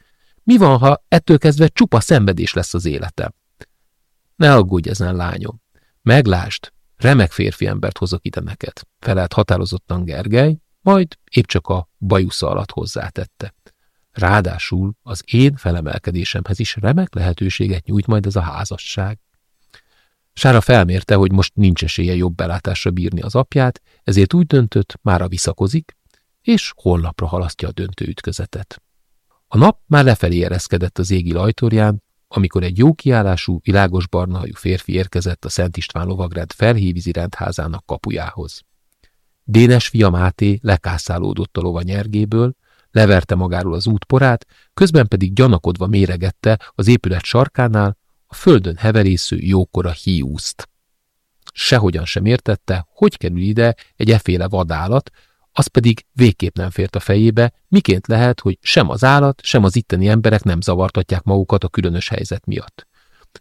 Mi van, ha ettől kezdve csupa szenvedés lesz az életem? Ne aggódj ezen, lányom. Meglásd, remek férfi embert hozok ide neked, felelt határozottan Gergely, majd épp csak a bajusza alatt hozzátette. Ráadásul az én felemelkedésemhez is remek lehetőséget nyújt majd ez a házasság. Sára felmérte, hogy most nincs esélye jobb belátásra bírni az apját, ezért úgy döntött, mára visszakozik, és holnapra halasztja a döntő ütközetet. A nap már lefelé ereszkedett az égi lajtorján, amikor egy jó kiállású, világos barna hajú férfi érkezett a Szent István lovagrend felhívizi rendházának kapujához. Dénes fia Máté lekászálódott a lova nyergéből, leverte magáról az útporát, közben pedig gyanakodva méregette az épület sarkánál a földön heverésző jókora hiúzt. Sehogyan sem értette, hogy kerül ide egy eféle vadállat, az pedig végképp nem fért a fejébe, miként lehet, hogy sem az állat, sem az itteni emberek nem zavartatják magukat a különös helyzet miatt.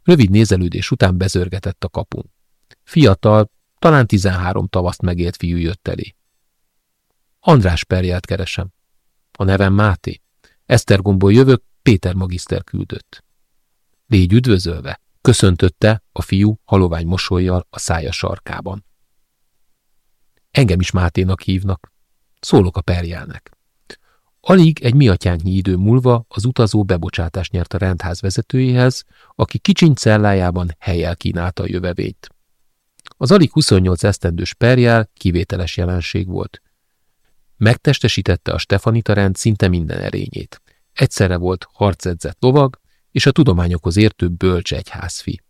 Rövid nézelődés után bezörgetett a kapun. Fiatal, talán 13 tavaszt megélt fiú jött elé. András Perjelt keresem. A nevem Máté. Esztergomból jövök, Péter magiszter küldött. Légy üdvözölve, köszöntötte a fiú halovány mosolyjal a szája sarkában. Engem is Máténak hívnak. Szólok a perjelnek. Alig egy miatyánknyi idő múlva az utazó bebocsátást nyert a rendház vezetőjéhez, aki kicsiny cellájában helyel kínálta a jövevényt. Az alig 28 esztendős perjel kivételes jelenség volt. Megtestesítette a Stefanita rend szinte minden erényét. Egyszerre volt harcedzett lovag, és a tudományokhoz értő bölcs egyházfi.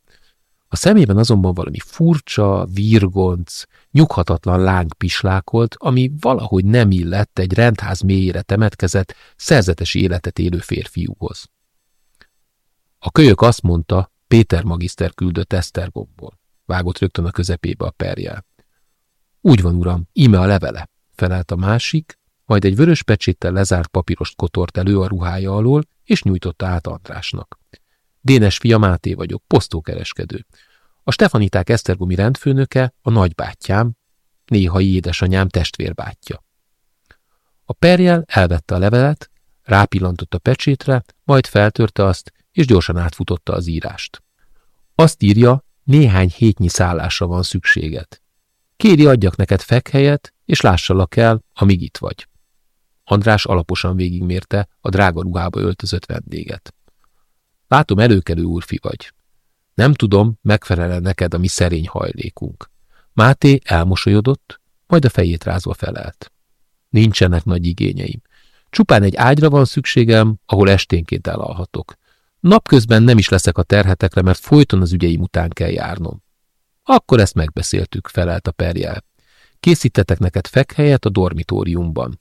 A szemében azonban valami furcsa, virgonc, nyughatatlan láng pislákolt, ami valahogy nem illett egy rendház mélyére temetkezett, szerzetes életet élő férfiúhoz. A kölyök azt mondta, Péter magiszter küldött Esztergomból. Vágott rögtön a közepébe a perjel. Úgy van, uram, íme a levele, felelt a másik, majd egy vörös pecséttel lezárt papírost kotort elő a ruhája alól, és nyújtotta át Andrásnak. Dénes fia Máté vagyok, posztókereskedő. A Stefaniták Esztergomi rendfőnöke, a nagybátyám, néhai édesanyám testvérbátyja. A perjel elvette a levelet, rápillantott a pecsétre, majd feltörte azt, és gyorsan átfutotta az írást. Azt írja, néhány hétnyi szállásra van szükséged. Kéri adjak neked fekhelyet, és lássalak el, amíg itt vagy. András alaposan végigmérte a drága ruhába öltözött vendéget. Látom, előkelő úrfi vagy. Nem tudom, megfelel neked a mi szerény hajlékunk. Máté elmosolyodott, majd a fejét rázva felelt. Nincsenek nagy igényeim. Csupán egy ágyra van szükségem, ahol esténként elalhatok. Napközben nem is leszek a terhetekre, mert folyton az ügyeim után kell járnom. Akkor ezt megbeszéltük, felelt a perjel. Készítetek neked fekhelyet a dormitóriumban.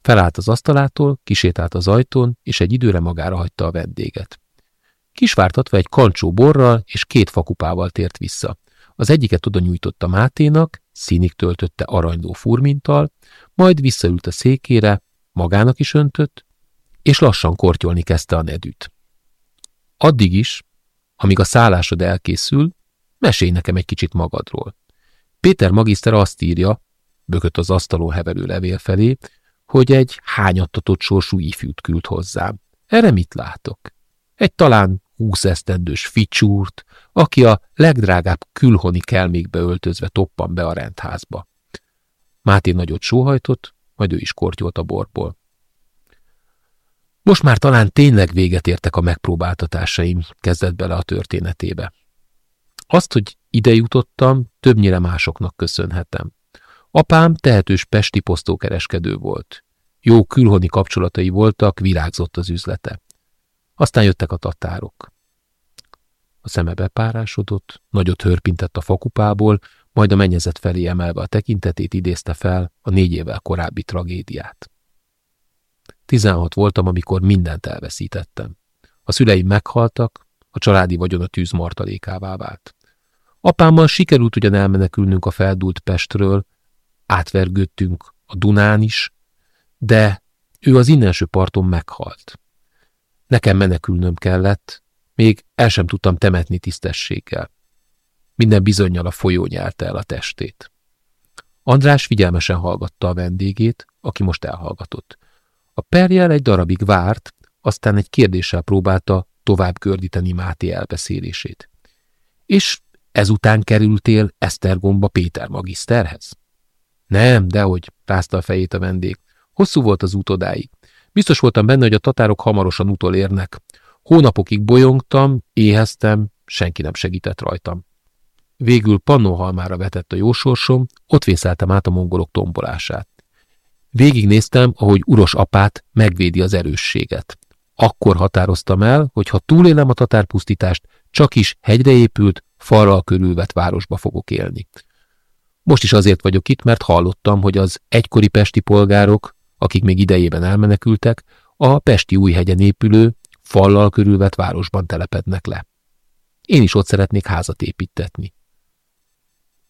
Felállt az asztalától, kisétált az ajtón, és egy időre magára hagyta a vendéget. Kisvártatva egy kancsó borral és két fakupával tért vissza. Az egyiket oda nyújtotta Máténak, színig töltötte aranyló furmintal, majd visszaült a székére, magának is öntött, és lassan kortyolni kezdte a nedűt. Addig is, amíg a szállásod elkészül, mesélj nekem egy kicsit magadról. Péter magiszter azt írja, bökött az asztalon heverő levél felé, hogy egy hányattatott sorsú ifjút küld hozzám. Erre mit látok? Egy talán húsz esztendős ficsúrt, aki a legdrágább külhoni kelmékbe öltözve toppan be a rendházba. Máté nagyot sóhajtott, majd ő is kortyolt a borból. Most már talán tényleg véget értek a megpróbáltatásaim, kezdett bele a történetébe. Azt, hogy ide jutottam, többnyire másoknak köszönhetem. Apám tehetős pesti posztókereskedő volt. Jó külhoni kapcsolatai voltak, virágzott az üzlete. Aztán jöttek a tatárok. A szeme bepárásodott, nagyot hörpintett a fakupából, majd a mennyezet felé emelve a tekintetét idézte fel a négy évvel korábbi tragédiát. Tizenhat voltam, amikor mindent elveszítettem. A szüleim meghaltak, a családi vagyon a tűz martalékává vált. Apámmal sikerült ugyan elmenekülnünk a feldúlt Pestről, átvergődtünk a Dunán is, de ő az innenső parton meghalt. Nekem menekülnöm kellett, még el sem tudtam temetni tisztességgel. Minden bizonyal a folyó nyelte el a testét. András figyelmesen hallgatta a vendégét, aki most elhallgatott. A perjel egy darabig várt, aztán egy kérdéssel próbálta tovább gördíteni Máté elbeszélését. És ezután kerültél Esztergomba Péter magiszterhez? Nem, dehogy, rázta a fejét a vendég. Hosszú volt az út odáig. Biztos voltam benne, hogy a tatárok hamarosan utolérnek. Hónapokig bolyongtam, éheztem, senki nem segített rajtam. Végül pannóhalmára vetett a jósorsom, ott vészeltem át a mongolok tombolását. Végignéztem, ahogy uros apát megvédi az erősséget. Akkor határoztam el, hogy ha túlélem a tatárpusztítást, csak is hegyre épült, falral körülvett városba fogok élni. Most is azért vagyok itt, mert hallottam, hogy az egykori pesti polgárok, akik még idejében elmenekültek, a Pesti Újhegyen épülő, fallal körülvett városban telepednek le. Én is ott szeretnék házat építetni.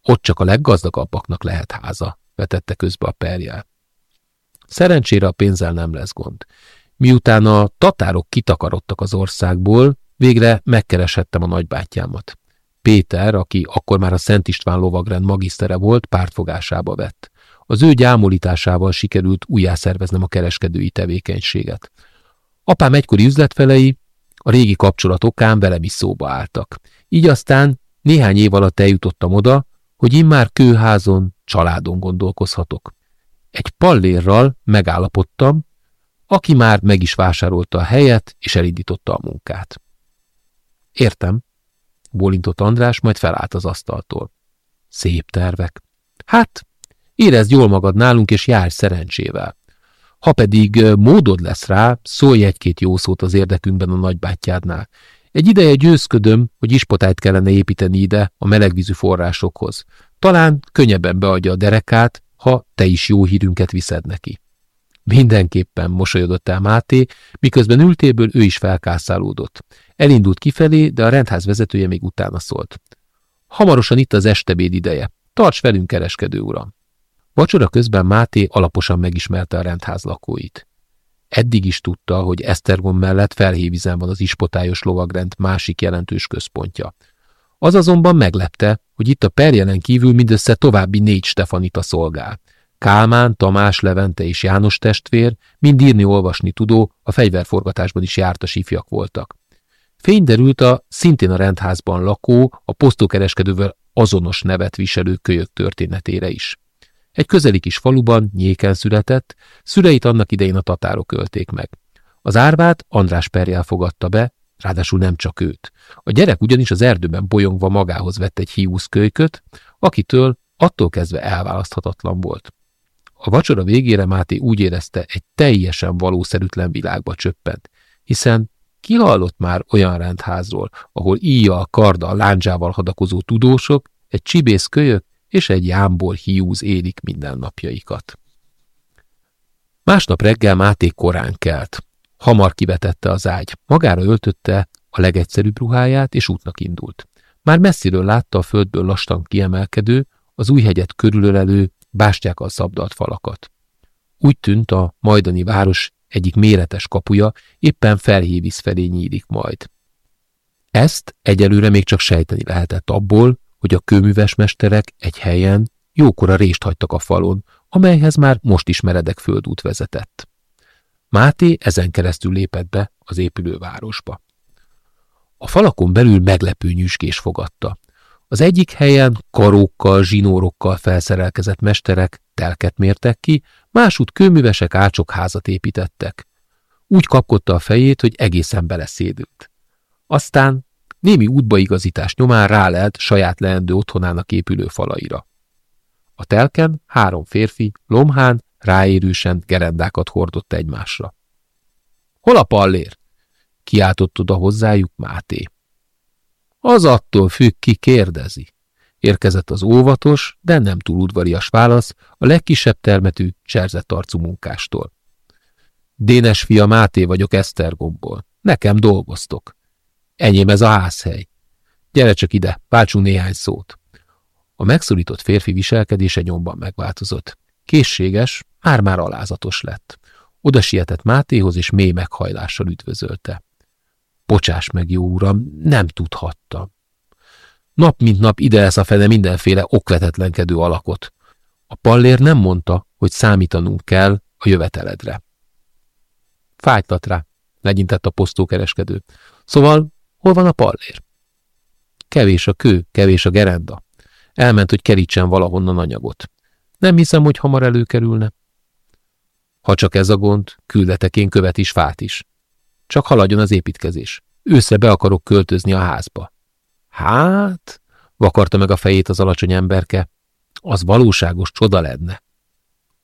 Ott csak a leggazdagabbaknak lehet háza, vetette közbe a perjel. Szerencsére a pénzzel nem lesz gond. Miután a tatárok kitakarodtak az országból, végre megkereshettem a nagybátyámat. Péter, aki akkor már a Szent István lovagrend magisztere volt, pártfogásába vett. Az ő gyámolításával sikerült újjászerveznem a kereskedői tevékenységet. Apám egykori üzletfelei a régi kapcsolat okán velem is szóba álltak. Így aztán néhány év alatt eljutottam oda, hogy immár kőházon, családon gondolkozhatok. Egy pallérral megállapodtam, aki már meg is vásárolta a helyet, és elindította a munkát. Értem, bólintott András, majd felállt az asztaltól. Szép tervek. Hát, érezd jól magad nálunk, és járj szerencsével. Ha pedig módod lesz rá, szólj egy-két jó szót az érdekünkben a nagybátyádnál. Egy ideje győzködöm, hogy ispotályt kellene építeni ide a melegvízű forrásokhoz. Talán könnyebben beadja a derekát, ha te is jó hírünket viszed neki. Mindenképpen mosolyodott el Máté, miközben ültéből ő is felkászálódott. Elindult kifelé, de a rendház vezetője még utána szólt. Hamarosan itt az estebéd ideje. Tarts velünk, kereskedő uram! Vacsora közben Máté alaposan megismerte a rendház lakóit. Eddig is tudta, hogy Esztergom mellett felhévizen van az ispotályos lovagrend másik jelentős központja. Az azonban meglepte, hogy itt a perjelen kívül mindössze további négy Stefanita szolgál. Kálmán, Tamás, Levente és János testvér, mind írni-olvasni tudó, a fegyverforgatásban is jártas ifjak voltak. Fény derült a szintén a rendházban lakó, a posztókereskedővel azonos nevet viselő kölyök történetére is. Egy közeli kis faluban, nyéken született, szüleit annak idején a tatárok ölték meg. Az árvát András Perjel fogadta be, ráadásul nem csak őt. A gyerek ugyanis az erdőben bolyongva magához vett egy hiúsz kölyköt, akitől attól kezdve elválaszthatatlan volt. A vacsora végére Máté úgy érezte, egy teljesen valószerűtlen világba csöppent, hiszen ki már olyan rendházról, ahol íjjal, karddal, láncsával hadakozó tudósok, egy csibész kölyök és egy jámbor hiúz élik mindennapjaikat. Másnap reggel Máté korán kelt. Hamar kivetette az ágy, magára öltötte a legegyszerűbb ruháját, és útnak indult. Már messziről látta a földből lassan kiemelkedő, az új hegyet körülölelő, bástyákkal szabdalt falakat. Úgy tűnt a majdani város egyik méretes kapuja éppen felhévíz felé nyílik majd. Ezt egyelőre még csak sejteni lehetett abból, hogy a kőműves mesterek egy helyen jókora rést hagytak a falon, amelyhez már most is meredek földút vezetett. Máté ezen keresztül lépett be az épülővárosba. A falakon belül meglepő nyüskés fogadta. Az egyik helyen karókkal, zsinórokkal felszerelkezett mesterek telket mértek ki, másút kőművesek ácsok házat építettek. Úgy kapkodta a fejét, hogy egészen beleszédült. Aztán némi útbaigazítás nyomán rálelt saját leendő otthonának épülő falaira. A telken három férfi, lomhán, ráérősen gerendákat hordott egymásra. Hol a pallér? Kiáltott oda hozzájuk Máté. Az attól függ, ki kérdezi. Érkezett az óvatos, de nem túl udvarias válasz a legkisebb termetű, cserzett arcú munkástól. Dénes fia Máté vagyok Esztergomból. Nekem dolgoztok. Enyém ez a házhely. Gyere csak ide, váltsunk néhány szót. A megszorított férfi viselkedése nyomban megváltozott. Készséges, már-már alázatos lett. Oda sietett Mátéhoz, és mély meghajlással üdvözölte. Bocsáss meg, jó uram, nem tudhattam. Nap mint nap ide a fene mindenféle okvetetlenkedő alakot. A pallér nem mondta, hogy számítanunk kell a jöveteledre. Fájtlat rá, legyintett a posztókereskedő. Szóval hol van a pallér? Kevés a kő, kevés a gerenda. Elment, hogy kerítsen valahonnan anyagot. Nem hiszem, hogy hamar előkerülne. Ha csak ez a gond, küldetek én követ is, fát is. Csak haladjon az építkezés. Őszre be akarok költözni a házba. Hát, vakarta meg a fejét az alacsony emberke, az valóságos csoda lenne.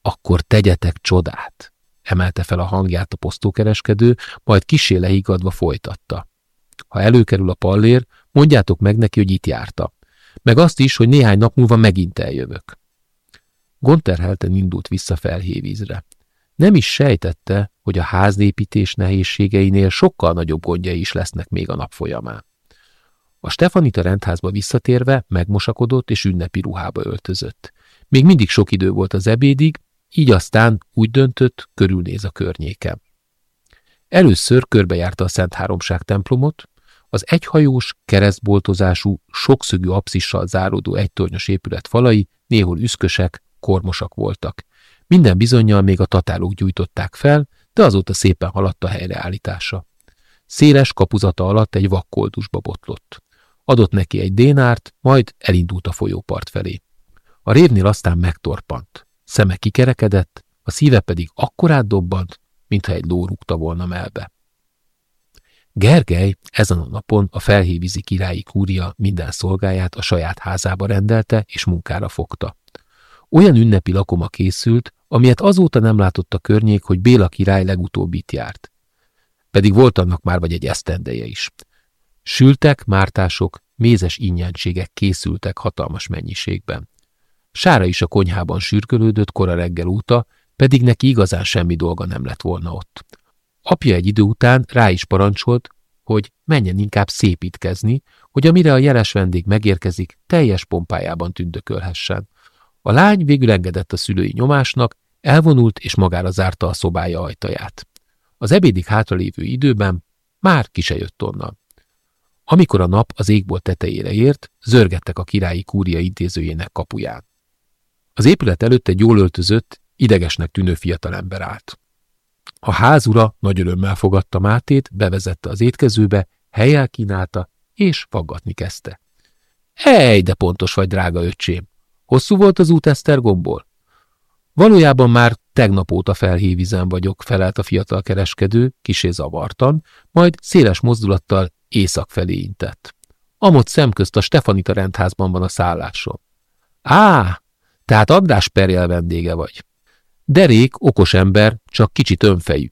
Akkor tegyetek csodát, emelte fel a hangját a posztókereskedő, majd kisé lehigadva folytatta. Ha előkerül a pallér, mondjátok meg neki, hogy itt járta. Meg azt is, hogy néhány nap múlva megint eljövök. Gonterhelten indult vissza felhévízre. Nem is sejtette, hogy a házépítés nehézségeinél sokkal nagyobb gondjai is lesznek még a nap folyamán. A Stefanita rendházba visszatérve megmosakodott és ünnepi ruhába öltözött. Még mindig sok idő volt az ebédig, így aztán úgy döntött, körülnéz a környéken. Először körbejárta a Szent Háromság templomot, az egyhajós, keresztboltozású, sokszögű apszissal záródó egytornyos épület falai néhol üszkösek, kormosak voltak. Minden bizonyal még a tatárok gyújtották fel, de azóta szépen haladt a helyreállítása. Széles kapuzata alatt egy vakkoldusba botlott. Adott neki egy dénárt, majd elindult a folyópart felé. A révnél aztán megtorpant. Szeme kikerekedett, a szíve pedig akkorát dobbant, mintha egy ló rúgta volna melbe. Gergely ezen a napon a felhévízi királyi kúria minden szolgáját a saját házába rendelte és munkára fogta. Olyan ünnepi lakoma készült, amilyet azóta nem látott a környék, hogy Béla király legutóbb itt járt. Pedig volt annak már vagy egy esztendeje is. Sültek, mártások, mézes innyentségek készültek hatalmas mennyiségben. Sára is a konyhában sürkölődött kora reggel óta, pedig neki igazán semmi dolga nem lett volna ott. Apja egy idő után rá is parancsolt, hogy menjen inkább szépítkezni, hogy amire a jeles vendég megérkezik, teljes pompájában tündökölhessen. A lány végül engedett a szülői nyomásnak, elvonult és magára zárta a szobája ajtaját. Az ebédig hátralévő időben már ki se jött onnan. Amikor a nap az égbolt tetejére ért, zörgettek a királyi kúria intézőjének kapuján. Az épület előtt egy jól öltözött, idegesnek tűnő fiatalember állt. A házura nagy örömmel fogadta Mátét, bevezette az étkezőbe, helyel kínálta, és faggatni kezdte. Hely, de pontos vagy, drága öcsém! Hosszú volt az út Esztergomból? Valójában már tegnap óta felhévizen vagyok, felelt a fiatal kereskedő, kisé zavartan, majd széles mozdulattal észak felé intett. Amott szemközt a Stefanita rendházban van a szállásom. Á, tehát András perjel vendége vagy. Derék, okos ember, csak kicsit önfejű.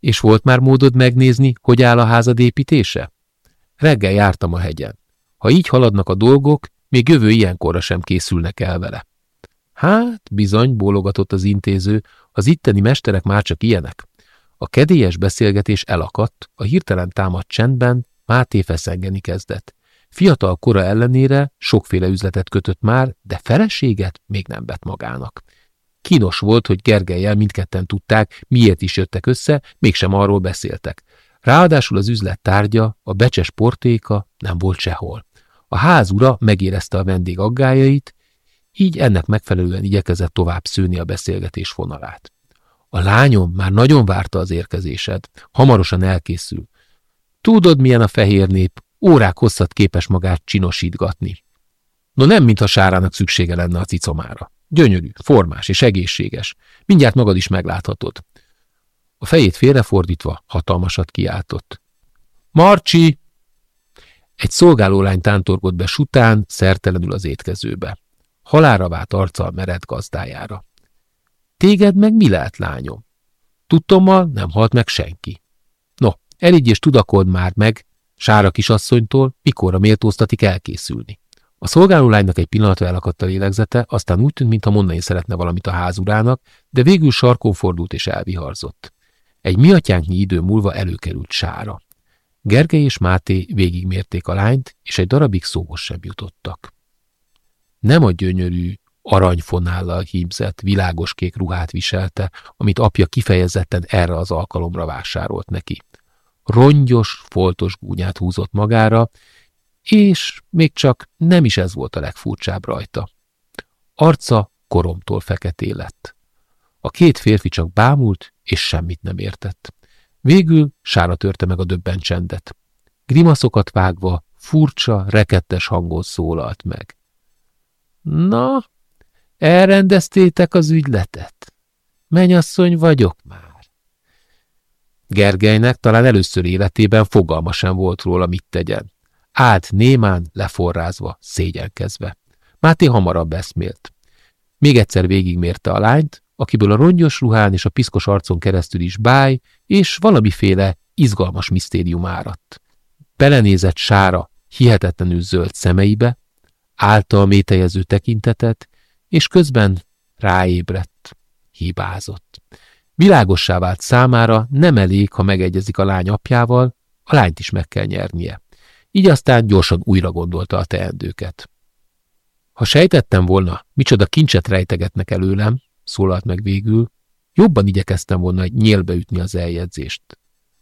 És volt már módod megnézni, hogy áll a házad építése? Reggel jártam a hegyen. Ha így haladnak a dolgok, még jövő ilyenkorra sem készülnek el vele. Hát, bizony, bólogatott az intéző, az itteni mesterek már csak ilyenek. A kedélyes beszélgetés elakadt, a hirtelen támadt csendben Máté feszengeni kezdett. Fiatal kora ellenére sokféle üzletet kötött már, de feleséget még nem vett magának. Kínos volt, hogy Gergelyel mindketten tudták, miért is jöttek össze, mégsem arról beszéltek. Ráadásul az üzlet tárgya, a becses portéka nem volt sehol. A ház ura megérezte a vendég aggájait, így ennek megfelelően igyekezett tovább szőni a beszélgetés fonalát. A lányom már nagyon várta az érkezésed, hamarosan elkészül. Tudod, milyen a fehér nép, órák hosszat képes magát csinosítgatni. No nem, mintha Sárának szüksége lenne a cicomára. Gyönyörű, formás és egészséges. Mindjárt magad is megláthatod. A fejét félrefordítva hatalmasat kiáltott. Marcsi! Egy szolgálólány tántorgott be sután, szertelenül az étkezőbe. Halára vált arccal mered gazdájára. Téged meg mi lehet, lányom? Tudtommal nem halt meg senki. No, eligy és tudakod már meg, Sára kisasszonytól, mikorra méltóztatik elkészülni. A szolgálólánynak egy pillanatra elakadt a lélegzete, aztán úgy tűnt, mintha mondani szeretne valamit a házurának, de végül sarkon fordult és elviharzott. Egy miatyánknyi idő múlva előkerült Sára. Gergely és Máté végigmérték a lányt, és egy darabig szóhoz sem jutottak. Nem a gyönyörű, aranyfonállal hímzett, világoskék ruhát viselte, amit apja kifejezetten erre az alkalomra vásárolt neki. Rongyos, foltos gúnyát húzott magára, és még csak nem is ez volt a legfurcsább rajta. Arca koromtól feketé lett. A két férfi csak bámult, és semmit nem értett. Végül sára törte meg a döbben csendet. Grimaszokat vágva, furcsa, rekettes hangon szólalt meg. Na, elrendeztétek az ügyletet? Menyasszony vagyok már. Gergelynek talán először életében fogalma sem volt róla, mit tegyen. Állt némán, leforrázva, szégyenkezve. Máté hamarabb eszmélt. Még egyszer végigmérte a lányt, akiből a rongyos ruhán és a piszkos arcon keresztül is báj, és valamiféle izgalmas misztérium áradt. Belenézett sára, hihetetlenül zöld szemeibe, állta a métejező tekintetet, és közben ráébredt, hibázott. Világossá vált számára, nem elég, ha megegyezik a lány apjával, a lányt is meg kell nyernie. Így aztán gyorsan újra gondolta a teendőket. Ha sejtettem volna, micsoda kincset rejtegetnek előlem, szólalt meg végül, jobban igyekeztem volna egy nyélbe ütni az eljegyzést.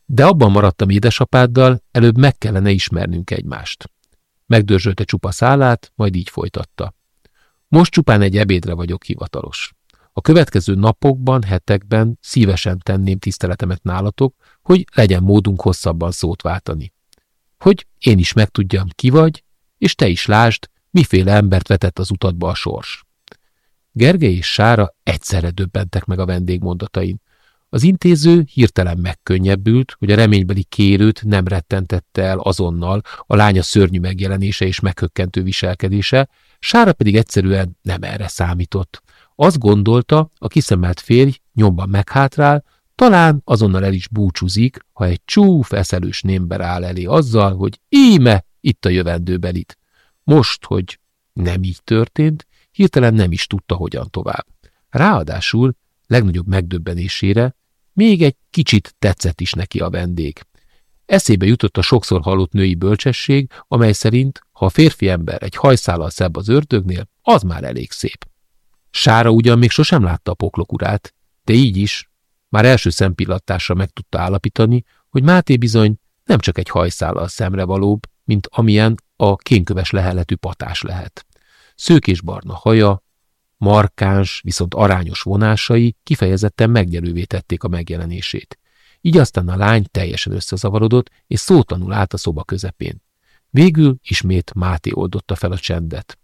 De abban maradtam édesapáddal, előbb meg kellene ismernünk egymást. Megdörzsölte csupa szálát, majd így folytatta. Most csupán egy ebédre vagyok hivatalos. A következő napokban, hetekben szívesen tenném tiszteletemet nálatok, hogy legyen módunk hosszabban szót váltani. Hogy én is megtudjam, ki vagy, és te is lásd, miféle embert vetett az utadba a sors. Gergely és Sára egyszerre döbbentek meg a vendégmondatain. Az intéző hirtelen megkönnyebbült, hogy a reménybeli kérőt nem rettentette el azonnal a lánya szörnyű megjelenése és meghökkentő viselkedése, Sára pedig egyszerűen nem erre számított. Azt gondolta, a kiszemelt férj nyomban meghátrál, talán azonnal el is búcsúzik, ha egy csúf eszelős némber áll elé azzal, hogy íme itt a jövendőbelit. Most, hogy nem így történt, hirtelen nem is tudta, hogyan tovább. Ráadásul, legnagyobb megdöbbenésére, még egy kicsit tetszett is neki a vendég. Eszébe jutott a sokszor hallott női bölcsesség, amely szerint, ha a férfi ember egy hajszállal szebb az ördögnél, az már elég szép. Sára ugyan még sosem látta a poklok urát, de így is Már első szempillantásra meg tudta állapítani, hogy Máté bizony nem csak egy hajszállal szemrevalóbb, mint amilyen a kénköves leheletű patás lehet. Szőkésbarna haja, markáns, viszont arányos vonásai kifejezetten meggyerővé tették a megjelenését. Így aztán a lány teljesen összezavarodott, és szótlanul állt a szoba közepén. Végül ismét Máté oldotta fel a csendet.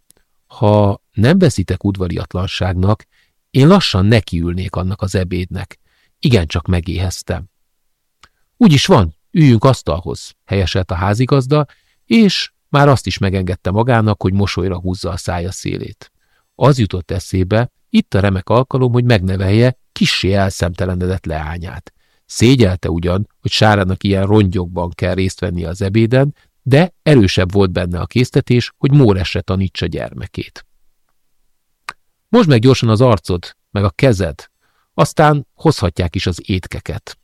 Ha nem veszitek udvariatlanságnak, én lassan nekiülnék annak az ebédnek. Igencsak megéheztem. Úgy is van, üljünk asztalhoz, helyeselt a házigazda, és már azt is megengedte magának, hogy mosolyra húzza a szája szélét. Az jutott eszébe, itt a remek alkalom, hogy megnevelje kissé elszemtelenedett leányát. Szégyelte ugyan, hogy Sárának ilyen rongyokban kell részt venni az ebéden, de erősebb volt benne a késztetés, hogy Móresre tanítsa gyermekét. Most meg gyorsan az arcod, meg a kezed, aztán hozhatják is az étkeket.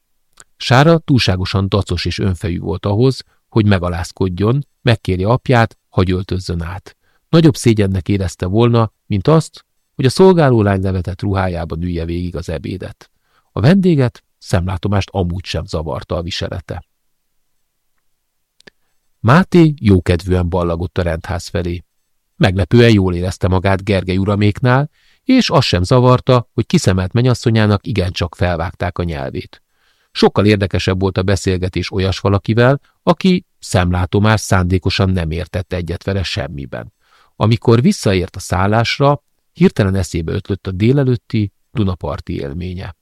Sára túlságosan dacos és önfejű volt ahhoz, hogy megalázkodjon, megkérje apját, hogy öltözzön át. Nagyobb szégyennek érezte volna, mint azt, hogy a szolgálólány nevetett ruhájában ülje végig az ebédet. A vendéget szemlátomást amúgy sem zavarta a viselete. Máté jókedvűen ballagott a rendház felé. Meglepően jól érezte magát Gergely uraméknál, és az sem zavarta, hogy kiszemelt menyasszonyának igencsak felvágták a nyelvét. Sokkal érdekesebb volt a beszélgetés olyas valakivel, aki szemlátomás szándékosan nem értett egyet vele semmiben. Amikor visszaért a szállásra, hirtelen eszébe ötlött a délelőtti Dunaparti élménye.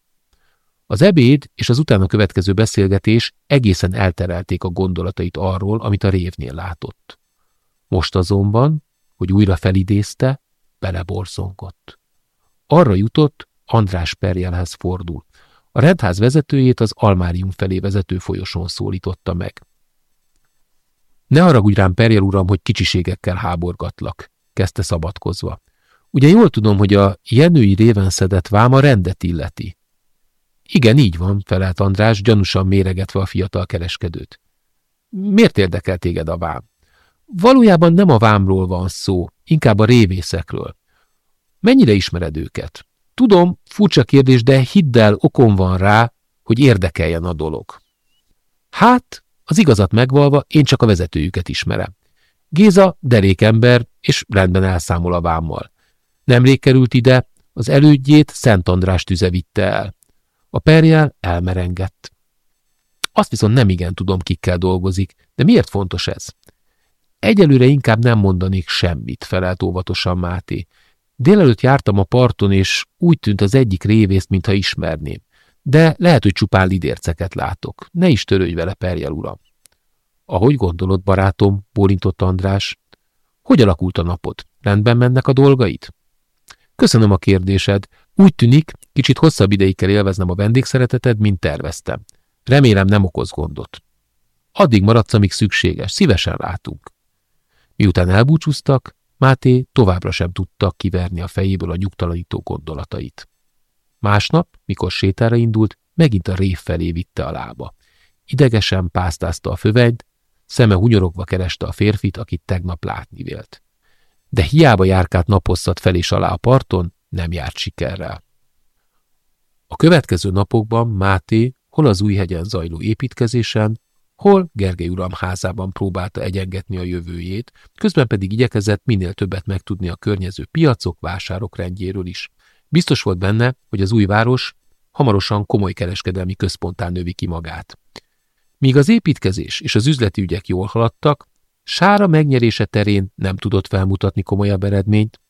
Az ebéd és az utána következő beszélgetés egészen elterelték a gondolatait arról, amit a révnél látott. Most azonban, hogy újra felidézte, beleborzongott. Arra jutott, András Perjelhez fordul. A rendház vezetőjét az almárium felé vezető folyosón szólította meg. Ne haragudj rám, Perjel uram, hogy kicsiségekkel háborgatlak, kezdte szabadkozva. Ugye jól tudom, hogy a jenői réven szedett váma rendet illeti. Igen, így van, felelt András, gyanúsan méregetve a fiatal kereskedőt. Miért érdekel téged a vám? Valójában nem a vámról van szó, inkább a révészekről. Mennyire ismered őket? Tudom, furcsa kérdés, de hidd el, okom van rá, hogy érdekeljen a dolog. Hát, az igazat megvalva, én csak a vezetőjüket ismerem. Géza derékember, és rendben elszámol a vámmal. Nemrég került ide, az elődjét Szent András tüze vitte el. A perjel elmerengett. Azt viszont nem igen tudom, kikkel dolgozik, de miért fontos ez? Egyelőre inkább nem mondanék semmit, felelt óvatosan Máté. Délelőtt jártam a parton, és úgy tűnt az egyik révészt, mintha ismerném. De lehet, hogy csupán lidérceket látok. Ne is törődj vele, perjel uram. Ahogy gondolod, barátom, bólintott András. Hogy alakult a napod? Rendben mennek a dolgaid? Köszönöm a kérdésed. Úgy tűnik, kicsit hosszabb ideig kell élveznem a vendégszereteted, mint terveztem. Remélem nem okoz gondot. Addig maradsz, amíg szükséges. Szívesen látunk. Miután elbúcsúztak, Máté továbbra sem tudta kiverni a fejéből a nyugtalanító gondolatait. Másnap, mikor sétára indult, megint a rév felé vitte a lába. Idegesen pásztázta a fövenyt, szeme hunyorogva kereste a férfit, akit tegnap látni vélt. De hiába járkált naposszat fel és alá a parton, nem járt sikerrel. A következő napokban Máté hol az Újhegyen zajló építkezésen, hol Gergely uram házában próbálta egyengetni a jövőjét, közben pedig igyekezett minél többet megtudni a környező piacok, vásárok rendjéről is. Biztos volt benne, hogy az új város hamarosan komoly kereskedelmi központán növi ki magát. Míg az építkezés és az üzleti ügyek jól haladtak, Sára megnyerése terén nem tudott felmutatni komolyabb eredményt,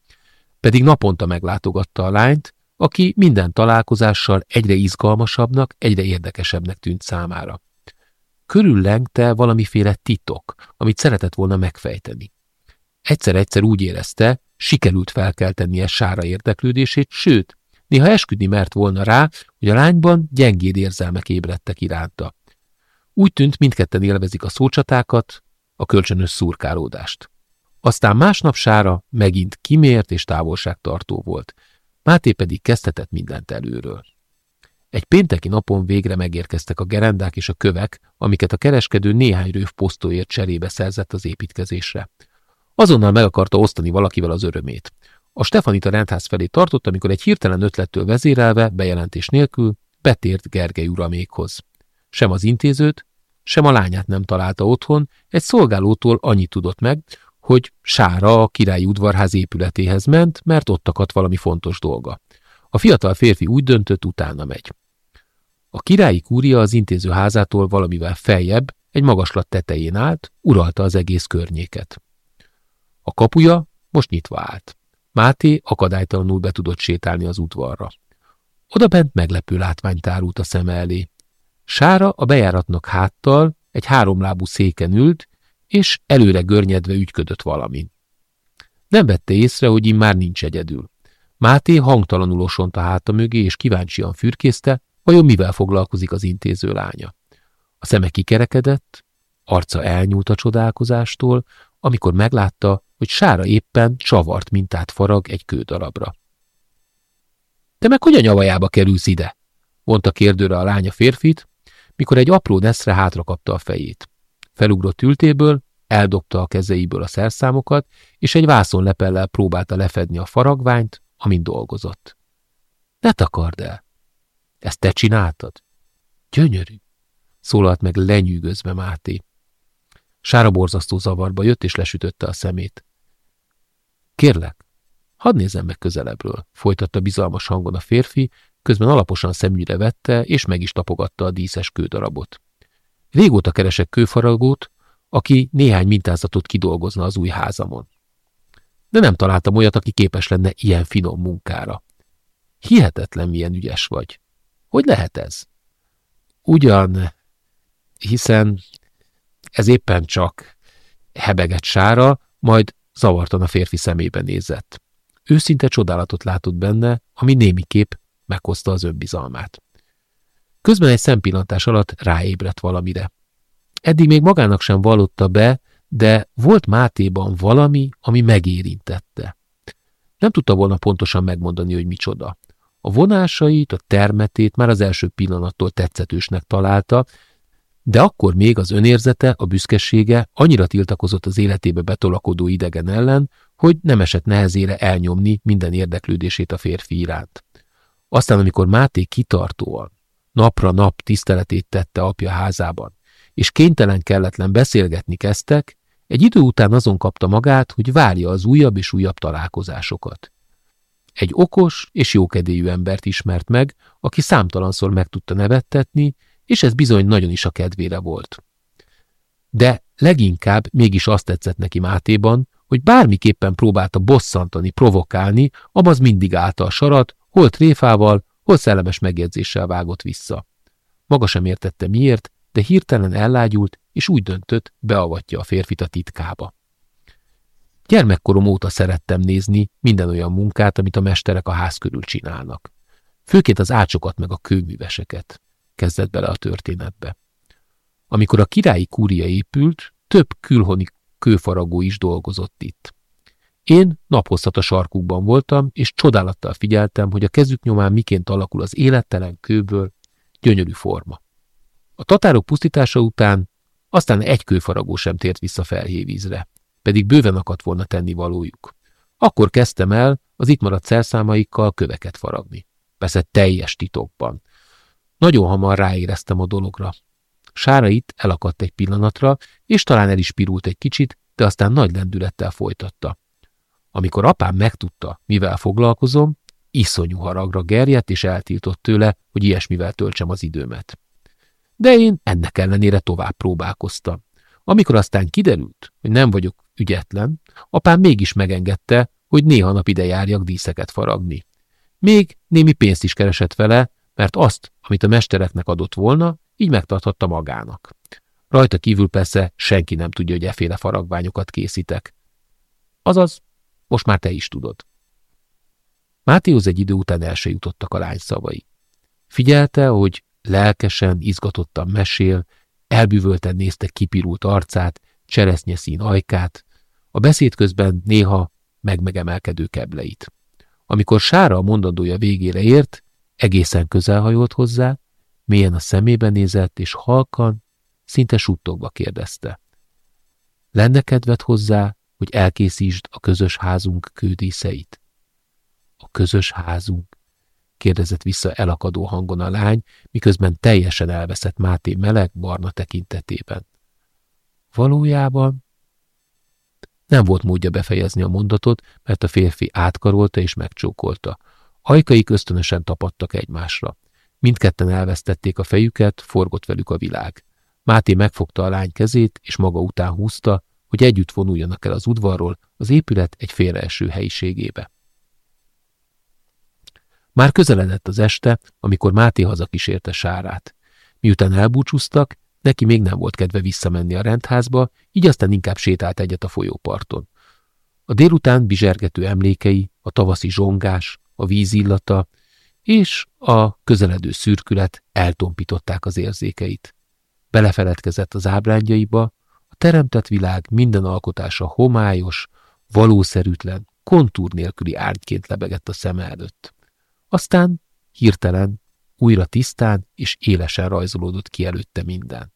pedig naponta meglátogatta a lányt, aki minden találkozással egyre izgalmasabbnak, egyre érdekesebbnek tűnt számára. Körüllengte valamiféle titok, amit szeretett volna megfejteni. Egyszer-egyszer úgy érezte, sikerült felkeltenie Sára érdeklődését, sőt, néha esküdni mert volna rá, hogy a lányban gyengéd érzelmek ébredtek iránta. Úgy tűnt, mindketten élvezik a szócsatákat, a kölcsönös szurkálódást. Aztán másnap Sára megint kimért és távolságtartó volt. Máté pedig kezdhetett mindent előről. Egy pénteki napon végre megérkeztek a gerendák és a kövek, amiket a kereskedő néhány rőv posztóért cserébe szerzett az építkezésre. Azonnal meg akarta osztani valakivel az örömét. A Stefanita rendház felé tartott, amikor egy hirtelen ötlettől vezérelve, bejelentés nélkül, betért Gergely uramékhoz. Sem az intézőt, sem a lányát nem találta otthon, egy szolgálótól annyit tudott meg, hogy Sára a királyi udvarház épületéhez ment, mert ott akadt valami fontos dolga. A fiatal férfi úgy döntött, utána megy. A királyi kúria az intézőházától valamivel feljebb, egy magaslat tetején állt, uralta az egész környéket. A kapuja most nyitva állt. Máté akadálytalanul be tudott sétálni az udvarra. Oda bent meglepő látvány tárult a szeme elé. Sára a bejáratnak háttal egy háromlábú széken ült, és előre görnyedve ügyködött valamin. Nem vette észre, hogy immár nincs egyedül. Máté hangtalanul osont a háta mögé, és kíváncsian fürkészte, vajon mivel foglalkozik az intéző lánya. A szeme kikerekedett, arca elnyúlt a csodálkozástól, amikor meglátta, hogy Sára éppen csavart mintát farag egy kődarabra. – Te meg hogy a nyavajába kerülsz ide? – mondta kérdőre a lánya férfit, mikor egy apró neszre hátra kapta a fejét. Felugrott ültéből, eldobta a kezeiből a szerszámokat, és egy vászonlepellel próbálta lefedni a faragványt, amin dolgozott. – Ne takard el! Ezt te csináltad? Gyönyörű! szólalt meg lenyűgözve Máté. Sára borzasztó zavarba jött, és lesütötte a szemét. Kérlek, hadd nézem meg közelebbről, folytatta bizalmas hangon a férfi, közben alaposan szemügyre vette, és meg is tapogatta a díszes kődarabot. Régóta keresek kőfaragót, aki néhány mintázatot kidolgozna az új házamon. De nem találtam olyat, aki képes lenne ilyen finom munkára. Hihetetlen, milyen ügyes vagy. Hogy lehet ez? Ugyan, hiszen ez éppen csak hebegett sára, majd zavartan a férfi szemébe nézett. Őszinte csodálatot látott benne, ami némiképp meghozta az önbizalmát. Közben egy szempillantás alatt ráébredt valamire. Eddig még magának sem vallotta be, de volt Mátéban valami, ami megérintette. Nem tudta volna pontosan megmondani, hogy micsoda. A vonásait, a termetét már az első pillanattól tetszetősnek találta, de akkor még az önérzete, a büszkesége annyira tiltakozott az életébe betolakodó idegen ellen, hogy nem esett nehezére elnyomni minden érdeklődését a férfi iránt. Aztán, amikor Máté kitartóan, napra nap tiszteletét tette apja házában, és kénytelen kelletlen beszélgetni kezdtek, egy idő után azon kapta magát, hogy várja az újabb és újabb találkozásokat. Egy okos és jókedélyű embert ismert meg, aki számtalanszor meg tudta nevettetni, és ez bizony nagyon is a kedvére volt. De leginkább mégis azt tetszett neki Mátéban, hogy bármiképpen próbálta bosszantani, provokálni, amaz mindig állta sarat, hol tréfával, hol szellemes megjegyzéssel vágott vissza. Maga sem értette miért, de hirtelen ellágyult, és úgy döntött, beavatja a férfit a titkába. Gyermekkorom óta szerettem nézni minden olyan munkát, amit a mesterek a ház körül csinálnak. Főként az ácsokat meg a kőműveseket kezdett bele a történetbe. Amikor a királyi kúria épült, több külhoni kőfaragó is dolgozott itt. Én naphozhat a sarkukban voltam, és csodálattal figyeltem, hogy a kezük nyomán miként alakul az élettelen kőből gyönyörű forma. A tatárok pusztítása után aztán egy kőfaragó sem tért vissza felhévízre, pedig bőven akadt volna tenni valójuk. Akkor kezdtem el az itt maradt szerszámaikkal köveket faragni. Persze teljes titokban, nagyon hamar ráéreztem a dologra. Sára itt elakadt egy pillanatra, és talán el is pirult egy kicsit, de aztán nagy lendülettel folytatta. Amikor apám megtudta, mivel foglalkozom, iszonyú haragra gerjedt, és eltiltott tőle, hogy ilyesmivel töltsem az időmet. De én ennek ellenére tovább próbálkoztam. Amikor aztán kiderült, hogy nem vagyok ügyetlen, apám mégis megengedte, hogy néha nap ide járjak díszeket faragni. Még némi pénzt is keresett vele, mert azt, amit a mestereknek adott volna, így megtarthatta magának. Rajta kívül persze senki nem tudja, hogy eféle faragványokat készítek. Azaz, most már te is tudod. Mátéhoz egy idő után el se jutottak a lány szavai. Figyelte, hogy lelkesen, izgatottan mesél, elbűvölten nézte kipirult arcát, szín ajkát, a beszéd közben néha megmegemelkedő kebleit. Amikor Sára a mondandója végére ért, Egészen közel hajolt hozzá, mélyen a szemébe nézett, és halkan, szinte suttogva kérdezte. Lenne kedved hozzá, hogy elkészítsd a közös házunk kődíszeit? A közös házunk. Kérdezett vissza elakadó hangon a lány, miközben teljesen elveszett Máté meleg, barna tekintetében. Valójában nem volt módja befejezni a mondatot, mert a férfi átkarolta és megcsókolta. Ajkai köztönösen tapadtak egymásra. Mindketten elvesztették a fejüket, forgott velük a világ. Máté megfogta a lány kezét, és maga után húzta, hogy együtt vonuljanak el az udvarról az épület egy félreeső helyiségébe. Már közeledett az este, amikor Máté hazakísérte Sárát. Miután elbúcsúztak, neki még nem volt kedve visszamenni a rendházba, így aztán inkább sétált egyet a folyóparton. A délután bizsergető emlékei, a tavaszi zsongás, a vízillata és a közeledő szürkület eltompították az érzékeit. Belefeledkezett az ábrányaiba, a teremtett világ minden alkotása homályos, valószerűtlen, kontúr nélküli árnyként lebegett a szeme előtt. Aztán hirtelen, újra tisztán és élesen rajzolódott ki előtte minden.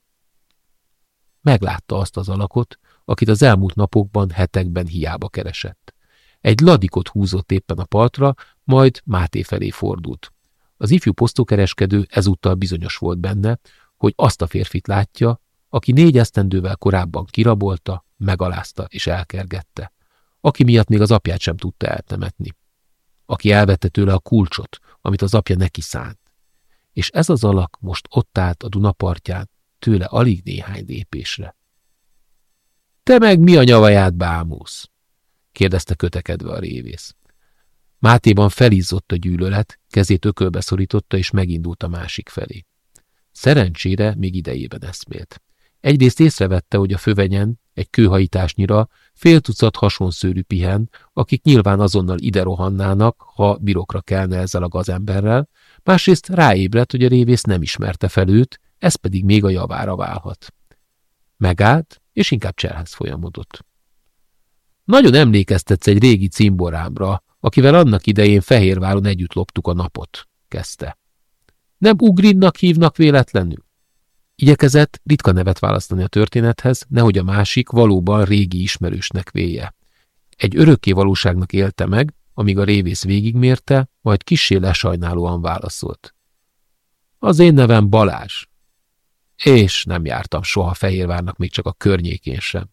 Meglátta azt az alakot, akit az elmúlt napokban, hetekben hiába keresett. Egy ladikot húzott éppen a partra, majd Máté felé fordult. Az ifjú posztókereskedő ezúttal bizonyos volt benne, hogy azt a férfit látja, aki négy esztendővel korábban kirabolta, megalázta és elkergette, aki miatt még az apját sem tudta eltemetni aki elvette tőle a kulcsot, amit az apja neki szánt. És ez az alak most ott állt a Dunapartján, tőle alig néhány lépésre. – Te meg mi a nyavaját bámulsz? – kérdezte kötekedve a révész. Mátéban felizzott a gyűlölet, kezét ökölbe szorította, és megindult a másik felé. Szerencsére még idejében eszmélt. Egyrészt észrevette, hogy a fövenyen, egy kőhajításnyira fél tucat hasonszőrű pihen, akik nyilván azonnal ide rohannának, ha birokra kelne ezzel a gazemberrel, másrészt ráébredt, hogy a révész nem ismerte fel őt, ez pedig még a javára válhat. Megállt, és inkább cselhez folyamodott. Nagyon emlékeztetsz egy régi cimborámra, akivel annak idején Fehérváron együtt loptuk a napot, kezdte. Nem Ugrinnak hívnak véletlenül? Igyekezett ritka nevet választani a történethez, nehogy a másik valóban régi ismerősnek véje. Egy örökké valóságnak élte meg, amíg a révész végigmérte, majd kissé lesajnálóan válaszolt. Az én nevem Balázs. És nem jártam soha Fehérvárnak még csak a környékén sem.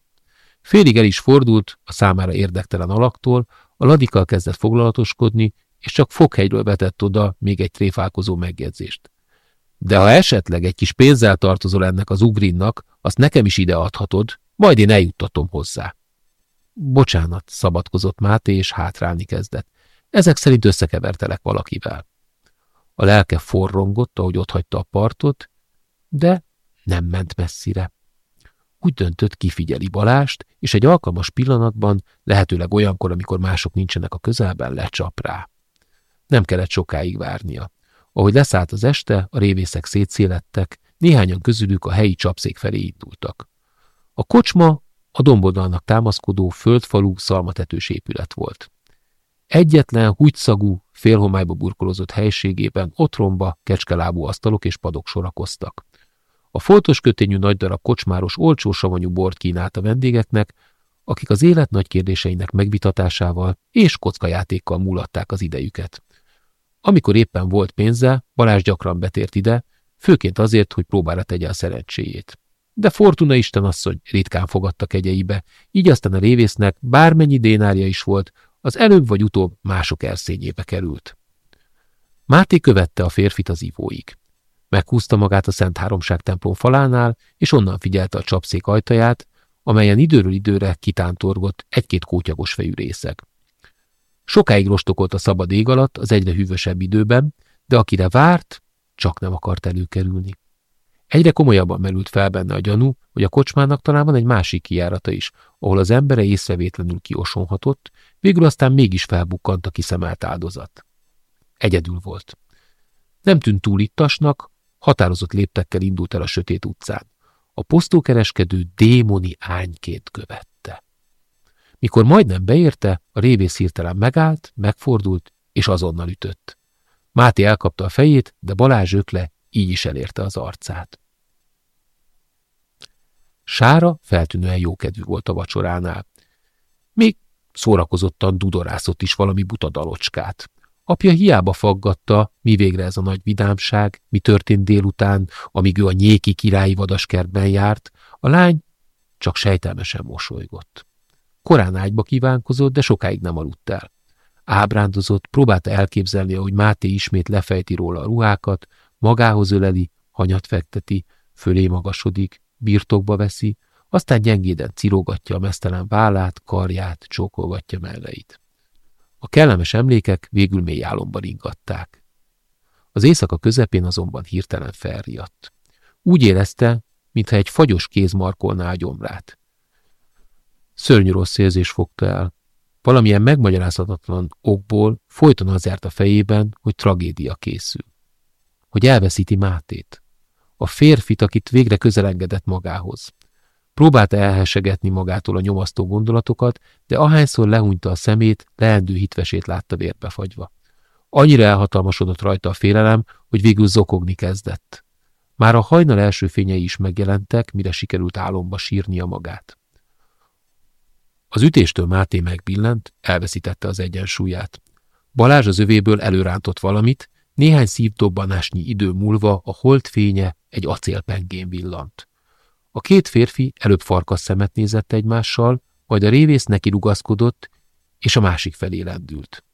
Félig el is fordult, a számára érdektelen alaktól, a ladikal kezdett foglalatoskodni, és csak foghegyről vetett oda még egy tréfálkozó megjegyzést. De ha esetleg egy kis pénzzel tartozol ennek az ugrinnak, azt nekem is ide adhatod, majd én eljuttatom hozzá. Bocsánat, szabadkozott Máté, és hátrálni kezdett. Ezek szerint összekevertelek valakivel. A lelke forrongott, ahogy otthagyta a partot, de nem ment messzire. Úgy döntött, kifigyeli Balást, és egy alkalmas pillanatban, lehetőleg olyankor, amikor mások nincsenek a közelben, lecsap rá. Nem kellett sokáig várnia. Ahogy leszállt az este, a révészek szétszélettek, néhányan közülük a helyi csapszék felé indultak. A kocsma a domboldalnak támaszkodó földfalú szalmatetős épület volt. Egyetlen, húgyszagú, félhomályba burkolozott helységében otromba, kecskelábú asztalok és padok sorakoztak. A foltos kötényű nagy darab kocsmáros olcsó savanyú bort kínált a vendégeknek, akik az élet nagy kérdéseinek megvitatásával és kockajátékkal múlatták az idejüket. Amikor éppen volt pénze, Balázs gyakran betért ide, főként azért, hogy próbára tegye a szerencséjét. De Fortuna istenasszony ritkán fogadta kegyeibe, így aztán a révésznek bármennyi dénárja is volt, az előbb vagy utóbb mások erszényébe került. Máté követte a férfit az ivóig. Meghúzta magát a Szent Háromság templom falánál, és onnan figyelte a csapszék ajtaját, amelyen időről időre kitántorgott egy-két kótyagos fejű részeg. Sokáig rostokolt a szabad ég alatt az egyre hűvösebb időben, de akire várt, csak nem akart előkerülni. Egyre komolyabban merült fel benne a gyanú, hogy a kocsmának talán van egy másik kijárata is, ahol az embere észrevétlenül kiosonhatott, végül aztán mégis felbukkant a kiszemelt áldozat. Egyedül volt. Nem tűnt túl ittasnak, határozott léptekkel indult el a sötét utcán. A posztókereskedő démoni ányként követ. Mikor majdnem beérte, a révész hirtelen megállt, megfordult, és azonnal ütött. Máté elkapta a fejét, de Balázs ökle így is elérte az arcát. Sára feltűnően jókedvű volt a vacsoránál. Még szórakozottan dudorászott is valami buta dalocskát. Apja hiába faggatta, mi végre ez a nagy vidámság, mi történt délután, amíg ő a nyéki királyi vadaskertben járt, a lány csak sejtelmesen mosolygott. Korán ágyba kívánkozott, de sokáig nem aludt el. Ábrándozott, próbálta elképzelni, ahogy Máté ismét lefejti róla a ruhákat, magához öleli, hanyat fekteti, fölé magasodik, birtokba veszi, aztán gyengéden cirogatja a mesztelen vállát, karját, csókolgatja melleit. A kellemes emlékek végül mély álomban ingatták. Az éjszaka közepén azonban hirtelen felriadt. Úgy érezte, mintha egy fagyos kéz markolná a gyomrát. Szörnyű rossz érzés fogta el. Valamilyen megmagyarázhatatlan okból folyton az járt a fejében, hogy tragédia készül. Hogy elveszíti Mátét. A férfit, akit végre közelengedett magához. Próbálta elhesegetni magától a nyomasztó gondolatokat, de ahányszor lehúnyta a szemét, leendő hitvesét látta vérbefagyva. Annyira elhatalmasodott rajta a félelem, hogy végül zokogni kezdett. Már a hajnal első fényei is megjelentek, mire sikerült álomba sírnia magát. Az ütéstől Máté megbillent, elveszítette az egyensúlyát. Balázs az övéből előrántott valamit, néhány szívdobbanásnyi idő múlva a holt fénye egy acélpengén villant. A két férfi előbb farkas szemet nézett egymással, majd a révész neki rugaszkodott, és a másik felé lendült.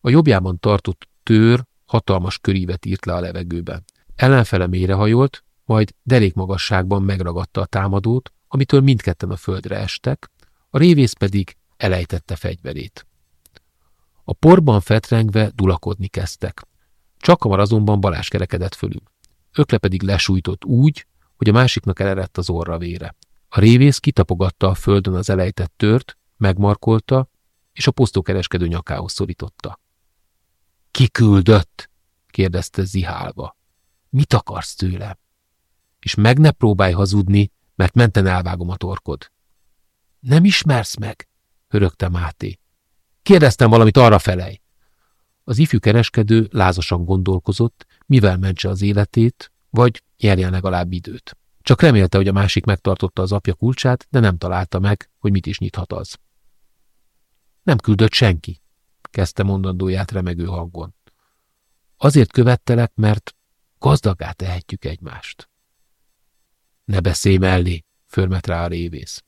A jobbjában tartott tőr hatalmas körívet írt le a levegőben. Ellenfele mélyrehajolt, majd derék magasságban megragadta a támadót, amitől mindketten a földre estek, a révész pedig elejtette fegyverét. A porban fetrengve dulakodni kezdtek. Csak hamar azonban Balázs kerekedett fölül. Ökle pedig lesújtott úgy, hogy a másiknak elerett az orra vére. A révész kitapogatta a földön az elejtett tört, megmarkolta, és a posztókereskedő nyakához szorította. Ki küldött? kérdezte zihálva. Mit akarsz tőlem? És meg ne próbálj hazudni, mert menten elvágom a torkod. Nem ismersz meg? hörögte Máté. Kérdeztem valamit, arra felej. Az ifjú kereskedő lázasan gondolkozott, mivel mentse az életét, vagy nyerjen legalább időt. Csak remélte, hogy a másik megtartotta az apja kulcsát, de nem találta meg, hogy mit is nyithat az. Nem küldött senki, kezdte mondandóját remegő hangon. Azért követtelek, mert gazdagá tehetjük egymást. Ne beszélj mellé, förmet rá a révész.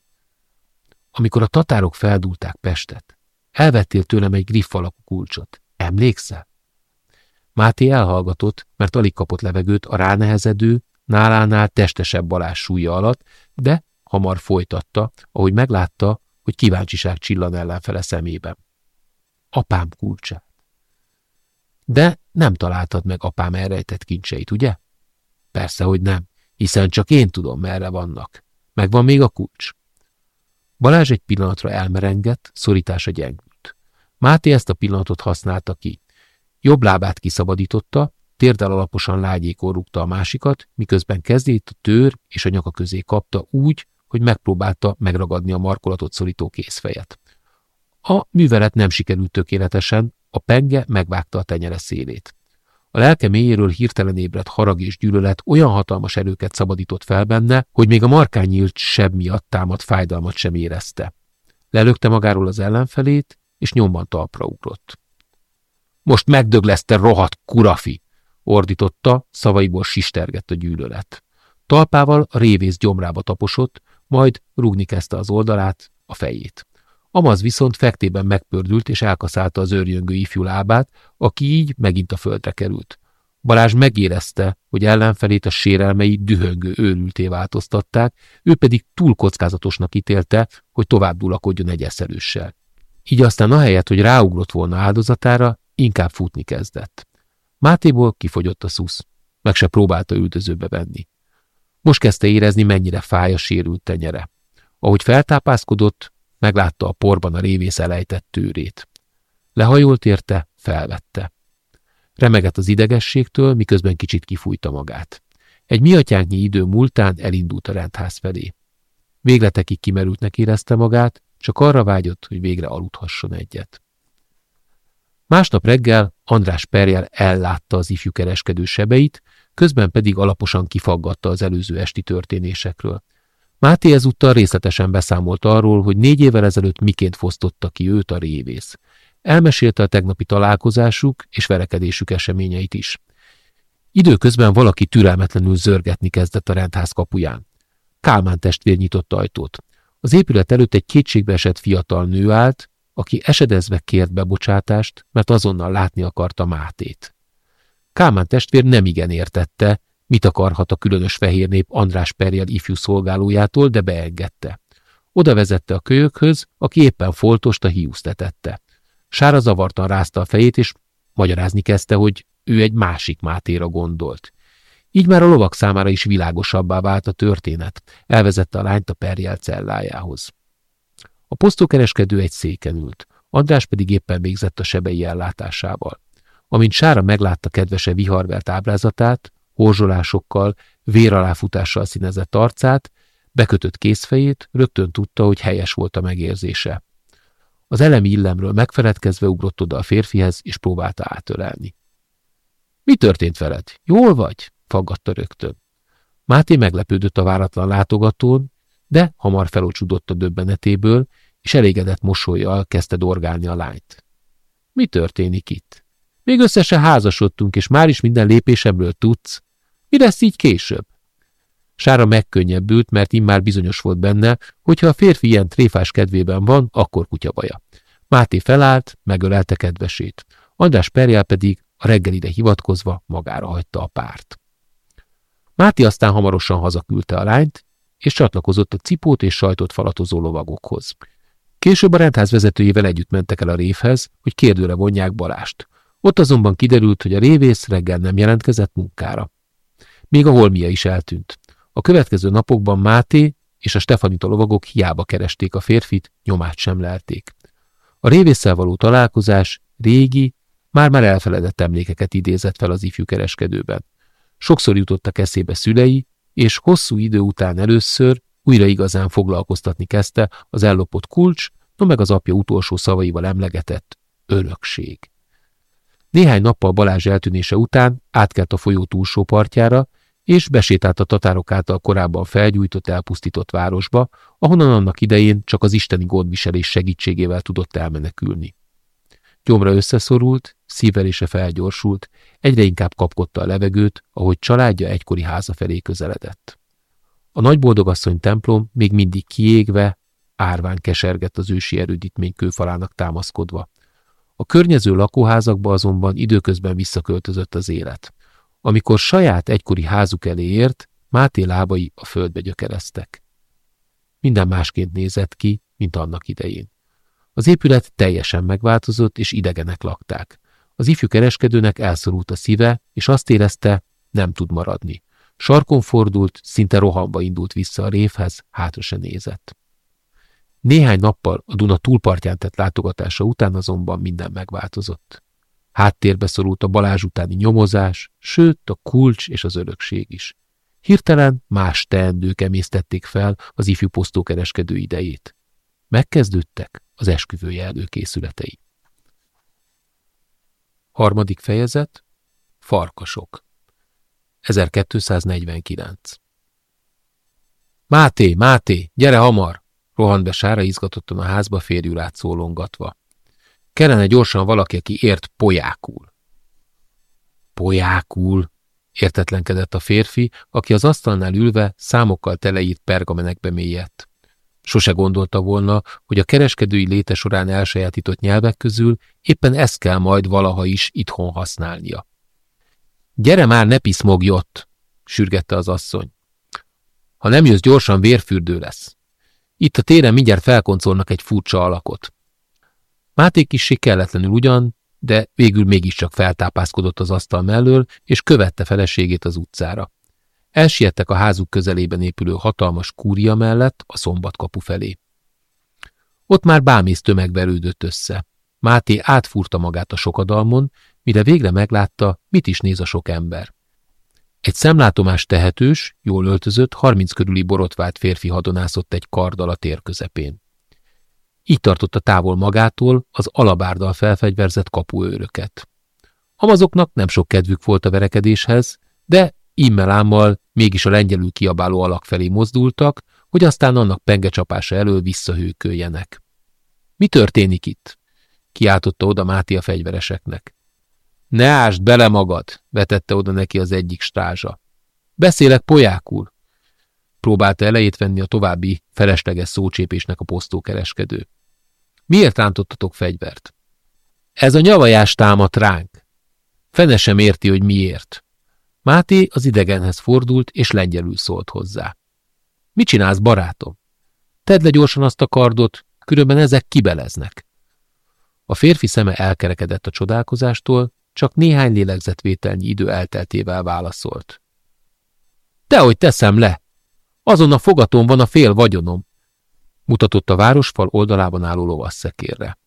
Amikor a tatárok feldúlták Pestet, elvettél tőlem egy griff alakú kulcsot. Emlékszel? Máté elhallgatott, mert alig kapott levegőt a ránehezedő, nálánál testesebb balás súlya alatt, de hamar folytatta, ahogy meglátta, hogy kíváncsiság csillan ellenfele szemében. Apám kulcsát. De nem találtad meg apám elrejtett kincseit, ugye? Persze, hogy nem, hiszen csak én tudom, merre vannak. Megvan még a kulcs. Balázs egy pillanatra elmerengett, szorítása gyengült. Máté ezt a pillanatot használta ki. Jobb lábát kiszabadította, térdel alaposan lágyékon rúgta a másikat, miközben kezdét a tőr és a nyaka közé kapta úgy, hogy megpróbálta megragadni a markolatot szorító kézfejet. A művelet nem sikerült tökéletesen, a penge megvágta a tenyere szélét. A lelke mélyéről hirtelen ébredt harag és gyűlölet olyan hatalmas erőket szabadított fel benne, hogy még a markány seb miatt támad fájdalmat sem érezte. Lelökte magáról az ellenfelét, és nyomban talpra ugrott. Most megdögleszte rohadt kurafi! ordította, szavaiból sistergett a gyűlölet. Talpával a révész gyomrába taposott, majd rúgni kezdte az oldalát, a fejét. Amaz viszont fektében megpördült és elkaszálta az őrjöngő ifjú lábát, aki így megint a földre került. Balázs megérezte, hogy ellenfelét a sérelmei dühöngő őrülté változtatták, ő pedig túl kockázatosnak ítélte, hogy tovább dulakodjon egy eszelőssel. Így aztán ahelyett, hogy ráugrott volna áldozatára, inkább futni kezdett. Mátéból kifogyott a szusz, meg se próbálta üldözőbe venni. Most kezdte érezni, mennyire fáj a sérült tenyere. Ahogy feltápászkodott, Meglátta a porban a révész elejtett tőrét. Lehajolt érte, felvette. Remegett az idegességtől, miközben kicsit kifújta magát. Egy miatyánknyi idő múltán elindult a rendház felé. Végletekig kimerültnek érezte magát, csak arra vágyott, hogy végre aludhasson egyet. Másnap reggel András Perjel ellátta az ifjú kereskedő sebeit, közben pedig alaposan kifaggatta az előző esti történésekről. Máté ezúttal részletesen beszámolt arról, hogy négy évvel ezelőtt miként fosztotta ki őt a révész. Elmesélte a tegnapi találkozásuk és verekedésük eseményeit is. Időközben valaki türelmetlenül zörgetni kezdett a rendház kapuján. Kálmán testvér nyitott ajtót. Az épület előtt egy kétségbeesett fiatal nő állt, aki esedezve kért bebocsátást, mert azonnal látni akarta Mátét. Kálmán testvér nem igen értette, mit akarhat a különös fehér nép András Perjel ifjú szolgálójától, de beengedte. Oda vezette a kölyökhöz, aki éppen foltost a hiúztetette. Sára zavartan rázta a fejét, és magyarázni kezdte, hogy ő egy másik Mátéra gondolt. Így már a lovak számára is világosabbá vált a történet. Elvezette a lányt a perjel cellájához. A posztókereskedő egy széken ült, András pedig éppen végzett a sebei ellátásával. Amint Sára meglátta kedvese viharvert ábrázatát, horzsolásokkal, véraláfutással színezett arcát, bekötött kézfejét, rögtön tudta, hogy helyes volt a megérzése. Az elemi illemről megfeledkezve ugrott oda a férfihez, és próbálta átölelni. Mi történt veled? Jól vagy? faggatta rögtön. Máté meglepődött a váratlan látogatón, de hamar felocsudott a döbbenetéből, és elégedett mosolyjal kezdte dorgálni a lányt. Mi történik itt? Még összesen házasodtunk, és már is minden lépésemről tudsz. Mi lesz így később? Sára megkönnyebbült, mert immár bizonyos volt benne, hogy ha a férfi ilyen tréfás kedvében van, akkor kutyabaja. Máté felállt, megölelte kedvesét. András Perjál pedig a reggelire hivatkozva magára hagyta a párt. Máté aztán hamarosan hazaküldte a lányt, és csatlakozott a cipót és sajtot falatozó lovagokhoz. Később a rendház vezetőjével együtt mentek el a révhez, hogy kérdőre vonják Balást. Ott azonban kiderült, hogy a révész reggel nem jelentkezett munkára. Még a holmia is eltűnt. A következő napokban Máté és a Stefanita lovagok hiába keresték a férfit, nyomát sem lelték. A révésszel való találkozás régi, már-már elfeledett emlékeket idézett fel az ifjú kereskedőben. Sokszor jutottak eszébe szülei, és hosszú idő után először újra igazán foglalkoztatni kezdte az ellopott kulcs, no meg az apja utolsó szavaival emlegetett örökség. Néhány nappal Balázs eltűnése után átkelt a folyó túlsó partjára, és besétált a tatárok által korábban felgyújtott, elpusztított városba, ahonnan annak idején csak az isteni gondviselés segítségével tudott elmenekülni. Gyomra összeszorult, szívelése felgyorsult, egyre inkább kapkodta a levegőt, ahogy családja egykori háza felé közeledett. A nagyboldogasszony templom még mindig kiégve, árván kesergett az ősi erődítmény kőfalának támaszkodva. A környező lakóházakba azonban időközben visszaköltözött az élet. Amikor saját egykori házuk elé ért, Máté lábai a földbe gyökereztek. Minden másként nézett ki, mint annak idején. Az épület teljesen megváltozott, és idegenek lakták. Az ifjú kereskedőnek elszorult a szíve, és azt érezte, nem tud maradni. Sarkon fordult, szinte rohamba indult vissza a révhez, hátra se nézett. Néhány nappal a Duna túlpartján tett látogatása után azonban minden megváltozott. Háttérbe szorult a Balázs utáni nyomozás, sőt a kulcs és az örökség is. Hirtelen más teendők emésztették fel az ifjú posztókereskedő idejét. Megkezdődtek az esküvője előkészületei. Harmadik fejezet Farkasok 1249 Máté, Máté, gyere hamar! Rohant be Sára izgatottan a házba férjülát szólongatva. Kellene gyorsan valaki, aki ért polyákul. Polyákul, értetlenkedett a férfi, aki az asztalnál ülve számokkal teleírt pergamenekbe mélyedt. Sose gondolta volna, hogy a kereskedői léte során elsajátított nyelvek közül éppen ezt kell majd valaha is itthon használnia. Gyere már, ne piszmogj ott, sürgette az asszony. Ha nem jössz gyorsan, vérfürdő lesz. Itt a téren mindjárt felkoncolnak egy furcsa alakot. Máté kissé kelletlenül ugyan, de végül mégiscsak feltápászkodott az asztal mellől, és követte feleségét az utcára. Elsiettek a házuk közelében épülő hatalmas kúria mellett a szombatkapu felé. Ott már bámész tömeg verődött össze. Máté átfúrta magát a sokadalmon, mire végre meglátta, mit is néz a sok ember. Egy szemlátomás tehetős, jól öltözött, harminc körüli borotvált férfi hadonászott egy karddal a tér közepén. Így tartotta távol magától az alabárdal felfegyverzett kapuőröket. Amazoknak nem sok kedvük volt a verekedéshez, de immelámmal mégis a lengyelül kiabáló alak felé mozdultak, hogy aztán annak pengecsapása elől visszahőköljenek. Mi történik itt? kiáltotta oda Máté a fegyvereseknek. Ne ásd bele magad, vetette oda neki az egyik strázsa. Beszélek polyákul, próbálta elejét venni a további felesleges szócsépésnek a posztókereskedő. Miért rántottatok fegyvert? Ez a nyavajás támadt ránk. Fene sem érti, hogy miért. Máté az idegenhez fordult, és lengyelül szólt hozzá. Mit csinálsz, barátom? Tedd le gyorsan azt a kardot, különben ezek kibeleznek. A férfi szeme elkerekedett a csodálkozástól, csak néhány lélegzetvételnyi idő elteltével válaszolt. Dehogy teszem le! Azon a fogaton van a fél vagyonom, mutatott a városfal oldalában álló lovasszekérre.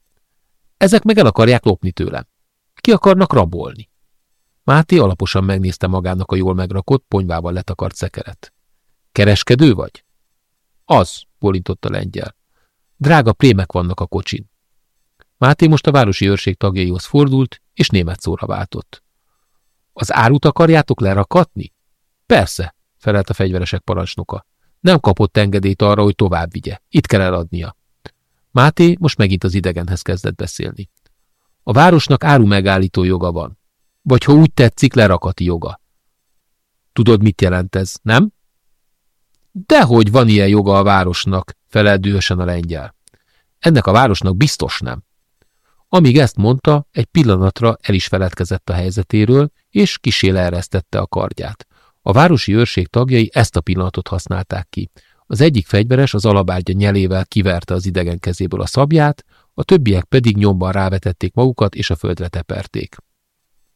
Ezek meg el akarják lopni tőlem. Ki akarnak rabolni? Máté alaposan megnézte magának a jól megrakott, ponyvával letakart szekeret. Kereskedő vagy? Az, bolintott a lengyel. Drága prémek vannak a kocsin. Máté most a városi őrség tagjaihoz fordult, és német szóra váltott. Az árut akarjátok lerakatni? Persze, felelt a fegyveresek parancsnoka. Nem kapott engedélyt arra, hogy tovább vigye. Itt kell eladnia. Máté most megint az idegenhez kezdett beszélni. A városnak áru megállító joga van. Vagy ha úgy tetszik, lerakati joga. Tudod, mit jelent ez, nem? Dehogy van ilyen joga a városnak, felelt a lengyel. Ennek a városnak biztos nem. Amíg ezt mondta, egy pillanatra el is feledkezett a helyzetéről, és kíséleresztette a kardját. A városi őrség tagjai ezt a pillanatot használták ki. Az egyik fegyveres az alabárgya nyelével kiverte az idegen kezéből a szabját, a többiek pedig nyomban rávetették magukat és a földre teperték.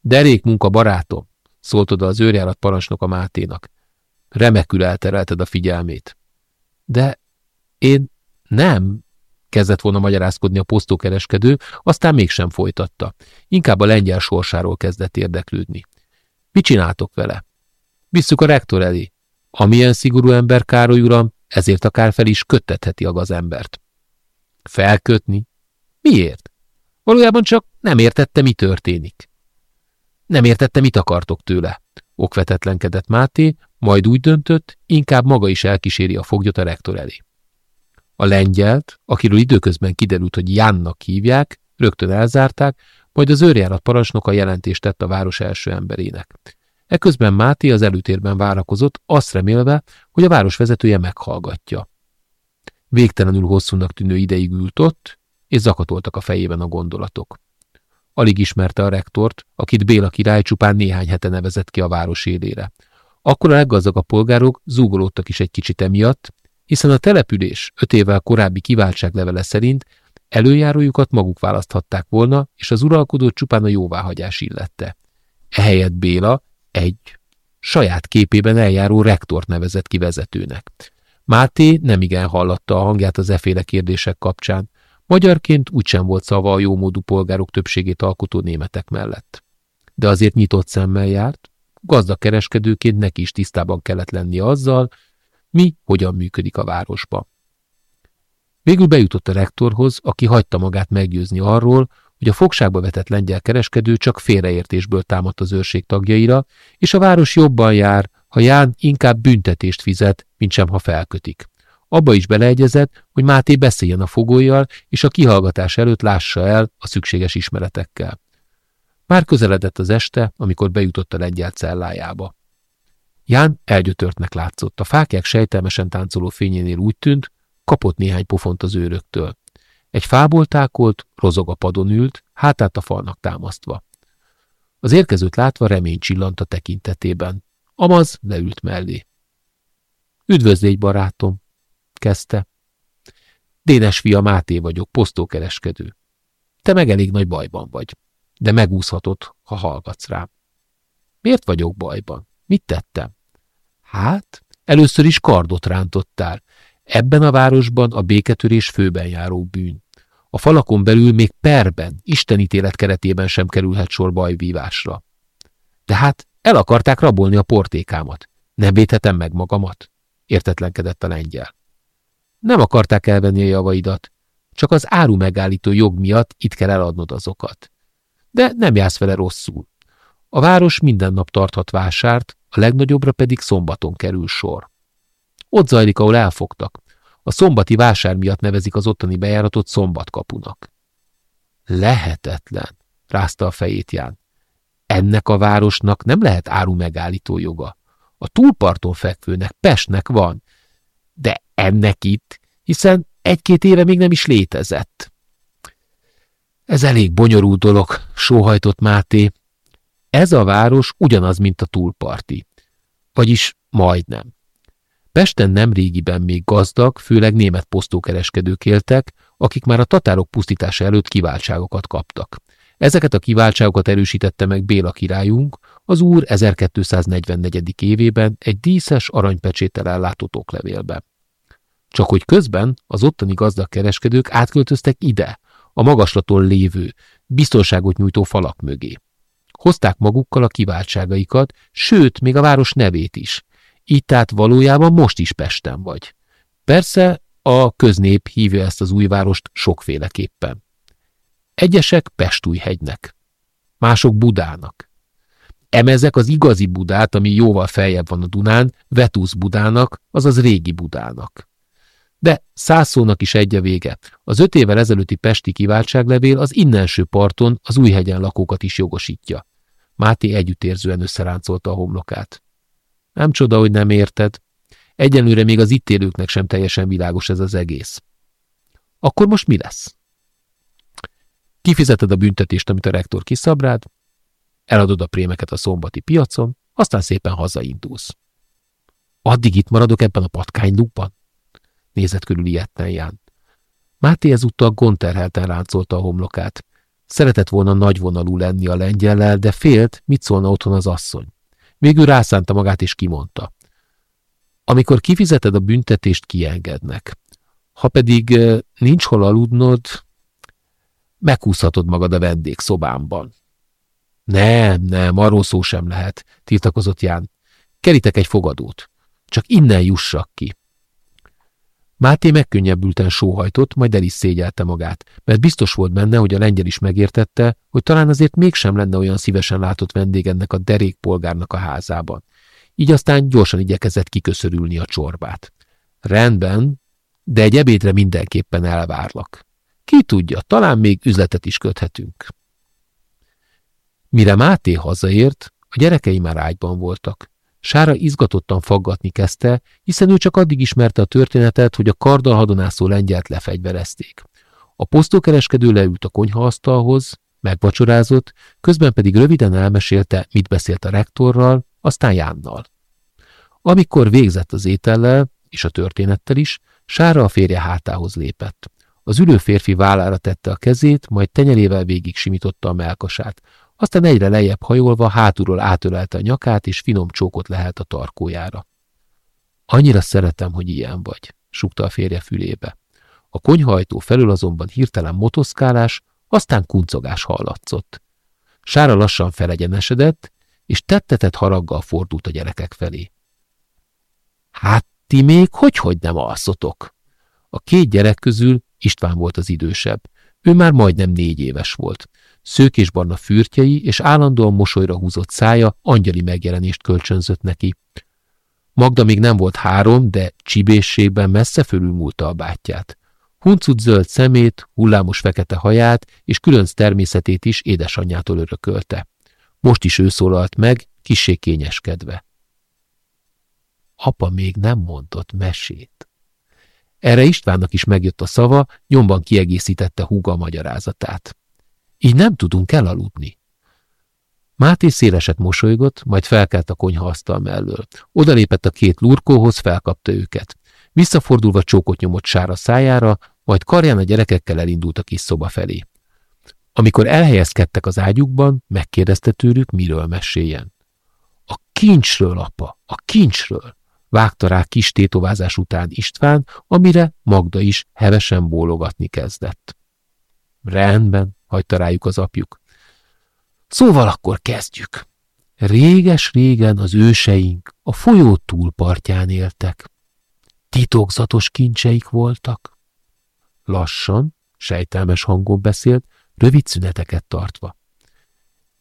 Derék munka, barátom, szólt oda az őrjárat parancsnok a Máténak. Remekül elterelted a figyelmét. De én nem, kezdett volna magyarázkodni a posztókereskedő, aztán mégsem folytatta. Inkább a lengyel sorsáról kezdett érdeklődni. Mit csináltok vele? Visszük a rektor elé. Amilyen szigorú ember Károly uram, ezért akár fel is köttetheti a gazembert. Felkötni? Miért? Valójában csak nem értette, mi történik. Nem értette, mit akartok tőle. Okvetetlenkedett Máté, majd úgy döntött, inkább maga is elkíséri a foglyot a rektor elé. A lengyelt, akiről időközben kiderült, hogy Jánnak hívják, rögtön elzárták, majd az őrjárat parancsnoka jelentést tett a város első emberének. Eközben Máté az előtérben várakozott, azt remélve, hogy a város vezetője meghallgatja. Végtelenül hosszúnak tűnő ideig ült ott, és zakatoltak a fejében a gondolatok. Alig ismerte a rektort, akit Béla király csupán néhány hete nevezett ki a város élére. Akkor a leggazdagabb polgárok zúgolódtak is egy kicsit emiatt, hiszen a település öt évvel korábbi kiváltságlevele szerint előjárójukat maguk választhatták volna, és az uralkodót csupán a jóváhagyás illette. Ehelyett Béla egy saját képében eljáró rektort nevezett ki vezetőnek. Máté nemigen hallatta a hangját az eféle kérdések kapcsán. Magyarként úgysem volt szava a jómódú polgárok többségét alkotó németek mellett. De azért nyitott szemmel járt, gazdag kereskedőként neki is tisztában kellett lenni azzal, mi hogyan működik a városba. Végül bejutott a rektorhoz, aki hagyta magát meggyőzni arról, hogy a fogságba vetett lengyel kereskedő csak félreértésből támadt az őrség tagjaira, és a város jobban jár, ha Ján inkább büntetést fizet, mint sem ha felkötik. Abba is beleegyezett, hogy Máté beszéljen a fogójjal, és a kihallgatás előtt lássa el a szükséges ismeretekkel. Már közeledett az este, amikor bejutott a lengyel cellájába. Ján elgyötörtnek látszott, a fákják sejtelmesen táncoló fényénél úgy tűnt, kapott néhány pofont az őröktől. Egy fából tákolt, rozog a padon ült, hátát a falnak támasztva. Az érkezőt látva remény csillant a tekintetében. Amaz leült mellé. Üdvözlégy, barátom, kezdte. Dénes fia Máté vagyok, posztókereskedő. Te meg elég nagy bajban vagy, de megúszhatod, ha hallgatsz rám. Miért vagyok bajban? Mit tettem? Hát, először is kardot rántottál. Ebben a városban a béketörés főben járó bűn. A falakon belül még perben, istenítélet keretében sem kerülhet sor bajvívásra. De hát el akarták rabolni a portékámat. Nem védhetem meg magamat? Értetlenkedett a lengyel. Nem akarták elvenni a javaidat, csak az áru megállító jog miatt itt kell eladnod azokat. De nem jársz vele rosszul. A város minden nap tarthat vásárt, a legnagyobbra pedig szombaton kerül sor. Ott zajlik, ahol elfogtak. A szombati vásár miatt nevezik az ottani bejáratot szombatkapunak. Lehetetlen, rázta a fejét Ján. Ennek a városnak nem lehet áru megállító joga. A túlparton fekvőnek, Pestnek van, de ennek itt, hiszen egy-két éve még nem is létezett. Ez elég bonyolult dolog, sóhajtott Máté. Ez a város ugyanaz, mint a túlparti. Vagyis majdnem. Pesten nem régiben még gazdag, főleg német posztókereskedők éltek, akik már a tatárok pusztítása előtt kiváltságokat kaptak. Ezeket a kiváltságokat erősítette meg Béla királyunk, az úr 1244. évében egy díszes aranypecséttel ellátott oklevélbe. Csak hogy közben az ottani gazdag kereskedők átköltöztek ide, a magaslaton lévő, biztonságot nyújtó falak mögé. Hozták magukkal a kiváltságaikat, sőt, még a város nevét is. Így tehát valójában most is Pesten vagy. Persze a köznép hívja ezt az új várost sokféleképpen. Egyesek Pestújhegynek, mások Budának. Emezek az igazi Budát, ami jóval feljebb van a Dunán, Vetusz Budának, azaz régi Budának. De száz szónak is egy a vége. Az öt évvel ezelőtti pesti kiváltságlevél az innenső parton az Újhegyen lakókat is jogosítja. Máté együttérzően összeráncolta a homlokát. Nem csoda, hogy nem érted. Egyenlőre még az itt élőknek sem teljesen világos ez az egész. Akkor most mi lesz? Kifizeted a büntetést, amit a rektor kiszabrád, eladod a prémeket a szombati piacon, aztán szépen hazaindulsz. Addig itt maradok ebben a patkánylúpban? Nézett körül ilyetten Ján. Máté ezúttal gonterhelten ráncolta a homlokát. Szeretett volna nagyvonalú lenni a lengyellel, de félt, mit szólna otthon az asszony. Végül rászánta magát és kimondta. Amikor kifizeted a büntetést, kiengednek. Ha pedig nincs hol aludnod, meghúzhatod magad a vendégszobámban. Nem, nem, arról szó sem lehet, tiltakozott Ján. Keritek egy fogadót. Csak innen jussak ki. Máté megkönnyebbülten sóhajtott, majd el is szégyelte magát, mert biztos volt benne, hogy a lengyel is megértette, hogy talán azért mégsem lenne olyan szívesen látott vendég ennek a derék polgárnak a házában. Így aztán gyorsan igyekezett kiköszörülni a csorbát. Rendben, de egy ebédre mindenképpen elvárlak. Ki tudja, talán még üzletet is köthetünk. Mire Máté hazaért, a gyerekei már ágyban voltak. Sára izgatottan faggatni kezdte, hiszen ő csak addig ismerte a történetet, hogy a karddal hadonászó lengyelt lefegyverezték. A posztókereskedő leült a konyhaasztalhoz, megvacsorázott, közben pedig röviden elmesélte, mit beszélt a rektorral, aztán Jánnal. Amikor végzett az étellel, és a történettel is, Sára a férje hátához lépett. Az ülő férfi vállára tette a kezét, majd tenyerével végig simította a melkasát, aztán egyre lejjebb hajolva hátulról átölelte a nyakát, és finom csókot lehelt a tarkójára. Annyira szeretem, hogy ilyen vagy, sukta a férje fülébe. A konyhajtó felül azonban hirtelen motoszkálás, aztán kuncogás hallatszott. Sára lassan felegyenesedett, és tettetett haraggal fordult a gyerekek felé. Hát ti még hogy-hogy nem alszotok? A két gyerek közül István volt az idősebb. Ő már majdnem négy éves volt. Szőkésbarna fürtjei és állandóan mosolyra húzott szája angyali megjelenést kölcsönzött neki. Magda még nem volt három, de csibészségben messze fölülmúlta a bátyját. Huncut zöld szemét, hullámos fekete haját és különc természetét is édesanyjától örökölte. Most is ő szólalt meg, kissé kényeskedve. Apa még nem mondott mesét. Erre Istvánnak is megjött a szava, nyomban kiegészítette húga magyarázatát. Így nem tudunk elaludni. Máté széleset mosolygott, majd felkelt a konyhaasztal mellől. Odalépett a két lurkóhoz, felkapta őket. Visszafordulva csókot nyomott sára szájára, majd karján a gyerekekkel elindult a kis szoba felé. Amikor elhelyezkedtek az ágyukban, megkérdezte tőlük, miről meséljen. A kincsről, apa, a kincsről! Vágta rá kis tétovázás után István, amire Magda is hevesen bólogatni kezdett. Rendben, hagyta rájuk az apjuk. Szóval akkor kezdjük. Réges-régen az őseink a folyó túlpartján éltek. Titokzatos kincseik voltak. Lassan, sejtelmes hangon beszélt, rövid szüneteket tartva.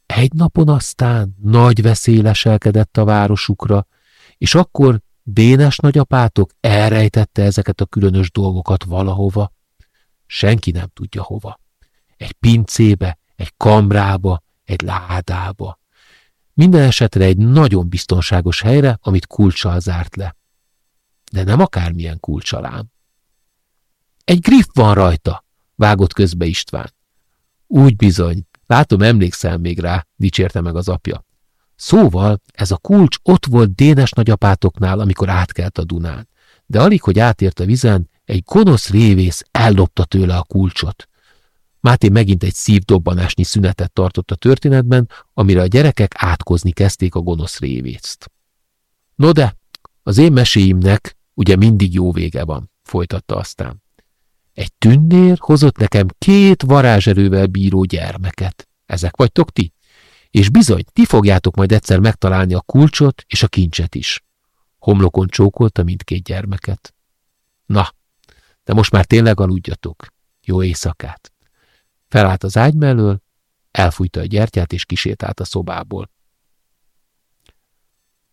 Egy napon aztán nagy veszély leselkedett a városukra, és akkor Dénes nagyapátok elrejtette ezeket a különös dolgokat valahova. Senki nem tudja hova. Egy pincébe, egy kamrába, egy ládába. Minden esetre egy nagyon biztonságos helyre, amit kulcsal zárt le. De nem akármilyen kulcsalám. Egy griff van rajta, vágott közbe István. Úgy bizony, látom, emlékszel még rá, dicsérte meg az apja. Szóval ez a kulcs ott volt Dénes nagyapátoknál, amikor átkelt a Dunán, de alig, hogy átért a vizen, egy gonosz révész ellopta tőle a kulcsot. Máté megint egy szívdobbanásnyi szünetet tartott a történetben, amire a gyerekek átkozni kezdték a gonosz révészt. No de, az én meséimnek ugye mindig jó vége van, folytatta aztán. Egy tünnér hozott nekem két varázserővel bíró gyermeket. Ezek vagytok ti? És bizony, ti fogjátok majd egyszer megtalálni a kulcsot és a kincset is. Homlokon csókolta mindkét gyermeket. Na, de most már tényleg aludjatok. Jó éjszakát. Felállt az ágy mellől, elfújta a gyertyát és kisétált a szobából.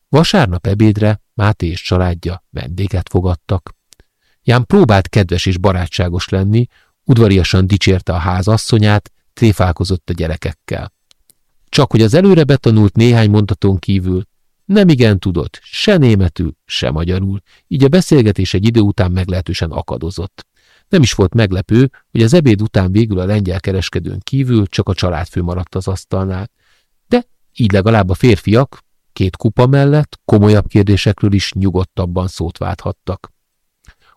Vasárnap ebédre Máté és családja vendéget fogadtak. Ján próbált kedves és barátságos lenni, udvariasan dicsérte a ház asszonyát, tréfálkozott a gyerekekkel. Csak hogy az előre betanult néhány mondaton kívül nem igen tudott, se németül, se magyarul, így a beszélgetés egy idő után meglehetősen akadozott. Nem is volt meglepő, hogy az ebéd után végül a lengyel kereskedőn kívül csak a családfő maradt az asztalnál. De így legalább a férfiak, két kupa mellett komolyabb kérdésekről is nyugodtabban szót válthattak.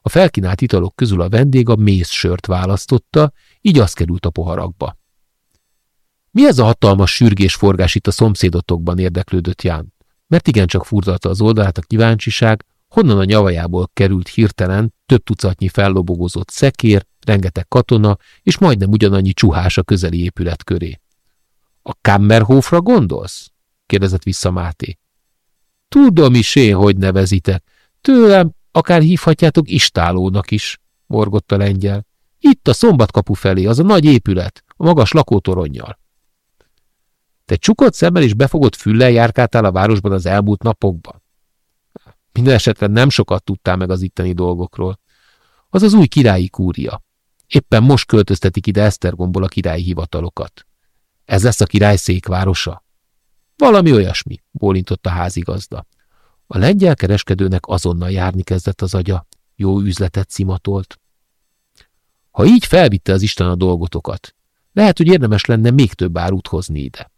A felkínált italok közül a vendég a mész sört választotta, így az került a poharakba. Mi ez a hatalmas sürgés-forgás itt a szomszédotokban érdeklődött Ján? Mert igencsak furdalta az oldalát a kíváncsiság, honnan a nyavajából került hirtelen több tucatnyi fellobogozott szekér, rengeteg katona, és majdnem ugyanannyi csuhás a közeli épület köré. A Kammerhofra gondolsz? kérdezett vissza Máté. Tudom is én, hogy nevezitek. Tőlem akár hívhatjátok istálónak is, morgott a lengyel. Itt a szombatkapu felé, az a nagy épület, a magas lakótoronnyal. Te csukott szemmel és befogott füllel járkáltál a városban az elmúlt napokban? Minden esetre nem sokat tudtál meg az itteni dolgokról. Az az új királyi kúria. Éppen most költöztetik ide Esztergomból a királyi hivatalokat. Ez lesz a király székvárosa? Valami olyasmi, bólintott a házigazda. A lengyel kereskedőnek azonnal járni kezdett az agya. Jó üzletet szimatolt. Ha így felvitte az Isten a dolgotokat, lehet, hogy érdemes lenne még több árut hozni ide.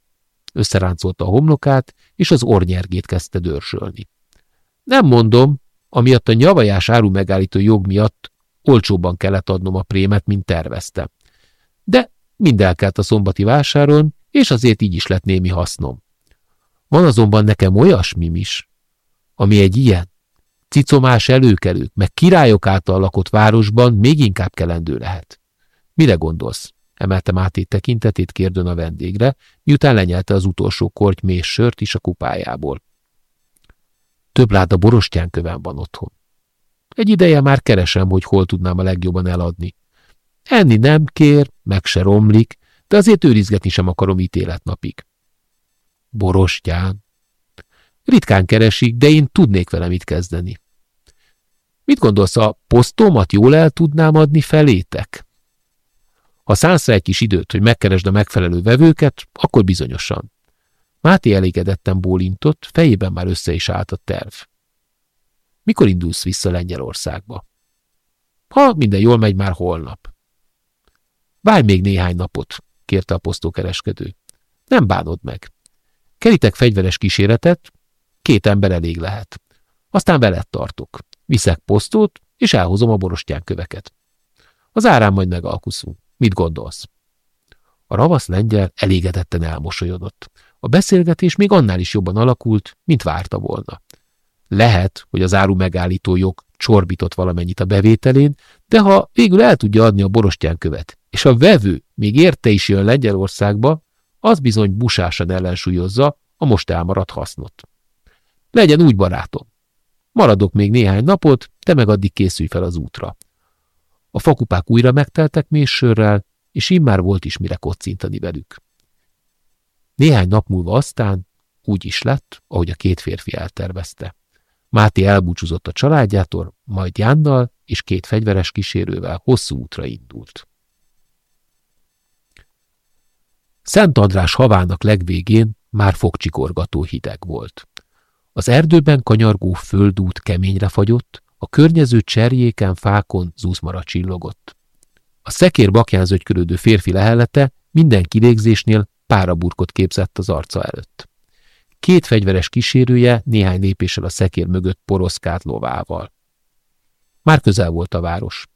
Összeráncolta a homlokát, és az ornyergét kezdte dörzsölni. Nem mondom, amiatt a nyavajás áru megállító jog miatt olcsóbban kellett adnom a prémet, mint terveztem. De mind elkelt a szombati vásáron, és azért így is lett némi hasznom. Van azonban nekem olyasmim is, ami egy ilyen cicomás előkelők, meg királyok által lakott városban még inkább kelendő lehet. Mire gondolsz? Emelte Máté tekintetét kérdőn a vendégre, miután lenyelte az utolsó korty mész sört is a kupájából. Több láda borostyán köven van otthon. Egy ideje már keresem, hogy hol tudnám a legjobban eladni. Enni nem kér, meg se romlik, de azért őrizgetni sem akarom ítéletnapig. Borostyán. Ritkán keresik, de én tudnék vele mit kezdeni. Mit gondolsz, a posztomat jól el tudnám adni felétek? Ha szánsz egy kis időt, hogy megkeresd a megfelelő vevőket, akkor bizonyosan. Máté elégedetten bólintott, fejében már össze is állt a terv. Mikor indulsz vissza Lengyelországba? Ha minden jól megy, már holnap. Várj még néhány napot, kérte a posztókereskedő. Nem bánod meg. Kerítek fegyveres kíséretet, két ember elég lehet. Aztán veled tartok. Viszek posztót, és elhozom a borostyán köveket. Az árán majd megalkuszunk. Mit gondolsz? A ravasz lengyel elégedetten elmosolyodott. A beszélgetés még annál is jobban alakult, mint várta volna. Lehet, hogy az áru megállító jog csorbított valamennyit a bevételén, de ha végül el tudja adni a borostyán követ, és a vevő még érte is jön Lengyelországba, az bizony busásan ellensúlyozza a most elmaradt hasznot. Legyen úgy, barátom. Maradok még néhány napot, te meg addig készülj fel az útra. A fakupák újra megteltek méssörrel, és immár volt is mire kocintani velük. Néhány nap múlva aztán úgy is lett, ahogy a két férfi eltervezte. Máté elbúcsúzott a családjától, majd Jánnal és két fegyveres kísérővel hosszú útra indult. Szent András havának legvégén már fogcsikorgató hideg volt. Az erdőben kanyargó földút keményre fagyott, a környező cserjéken, fákon zúzmara csillogott. A szekér bakján zögykörődő férfi lehellete minden kivégzésnél páraburkot képzett az arca előtt. Két fegyveres kísérője néhány lépéssel a szekér mögött poroszkált lovával. Már közel volt a város.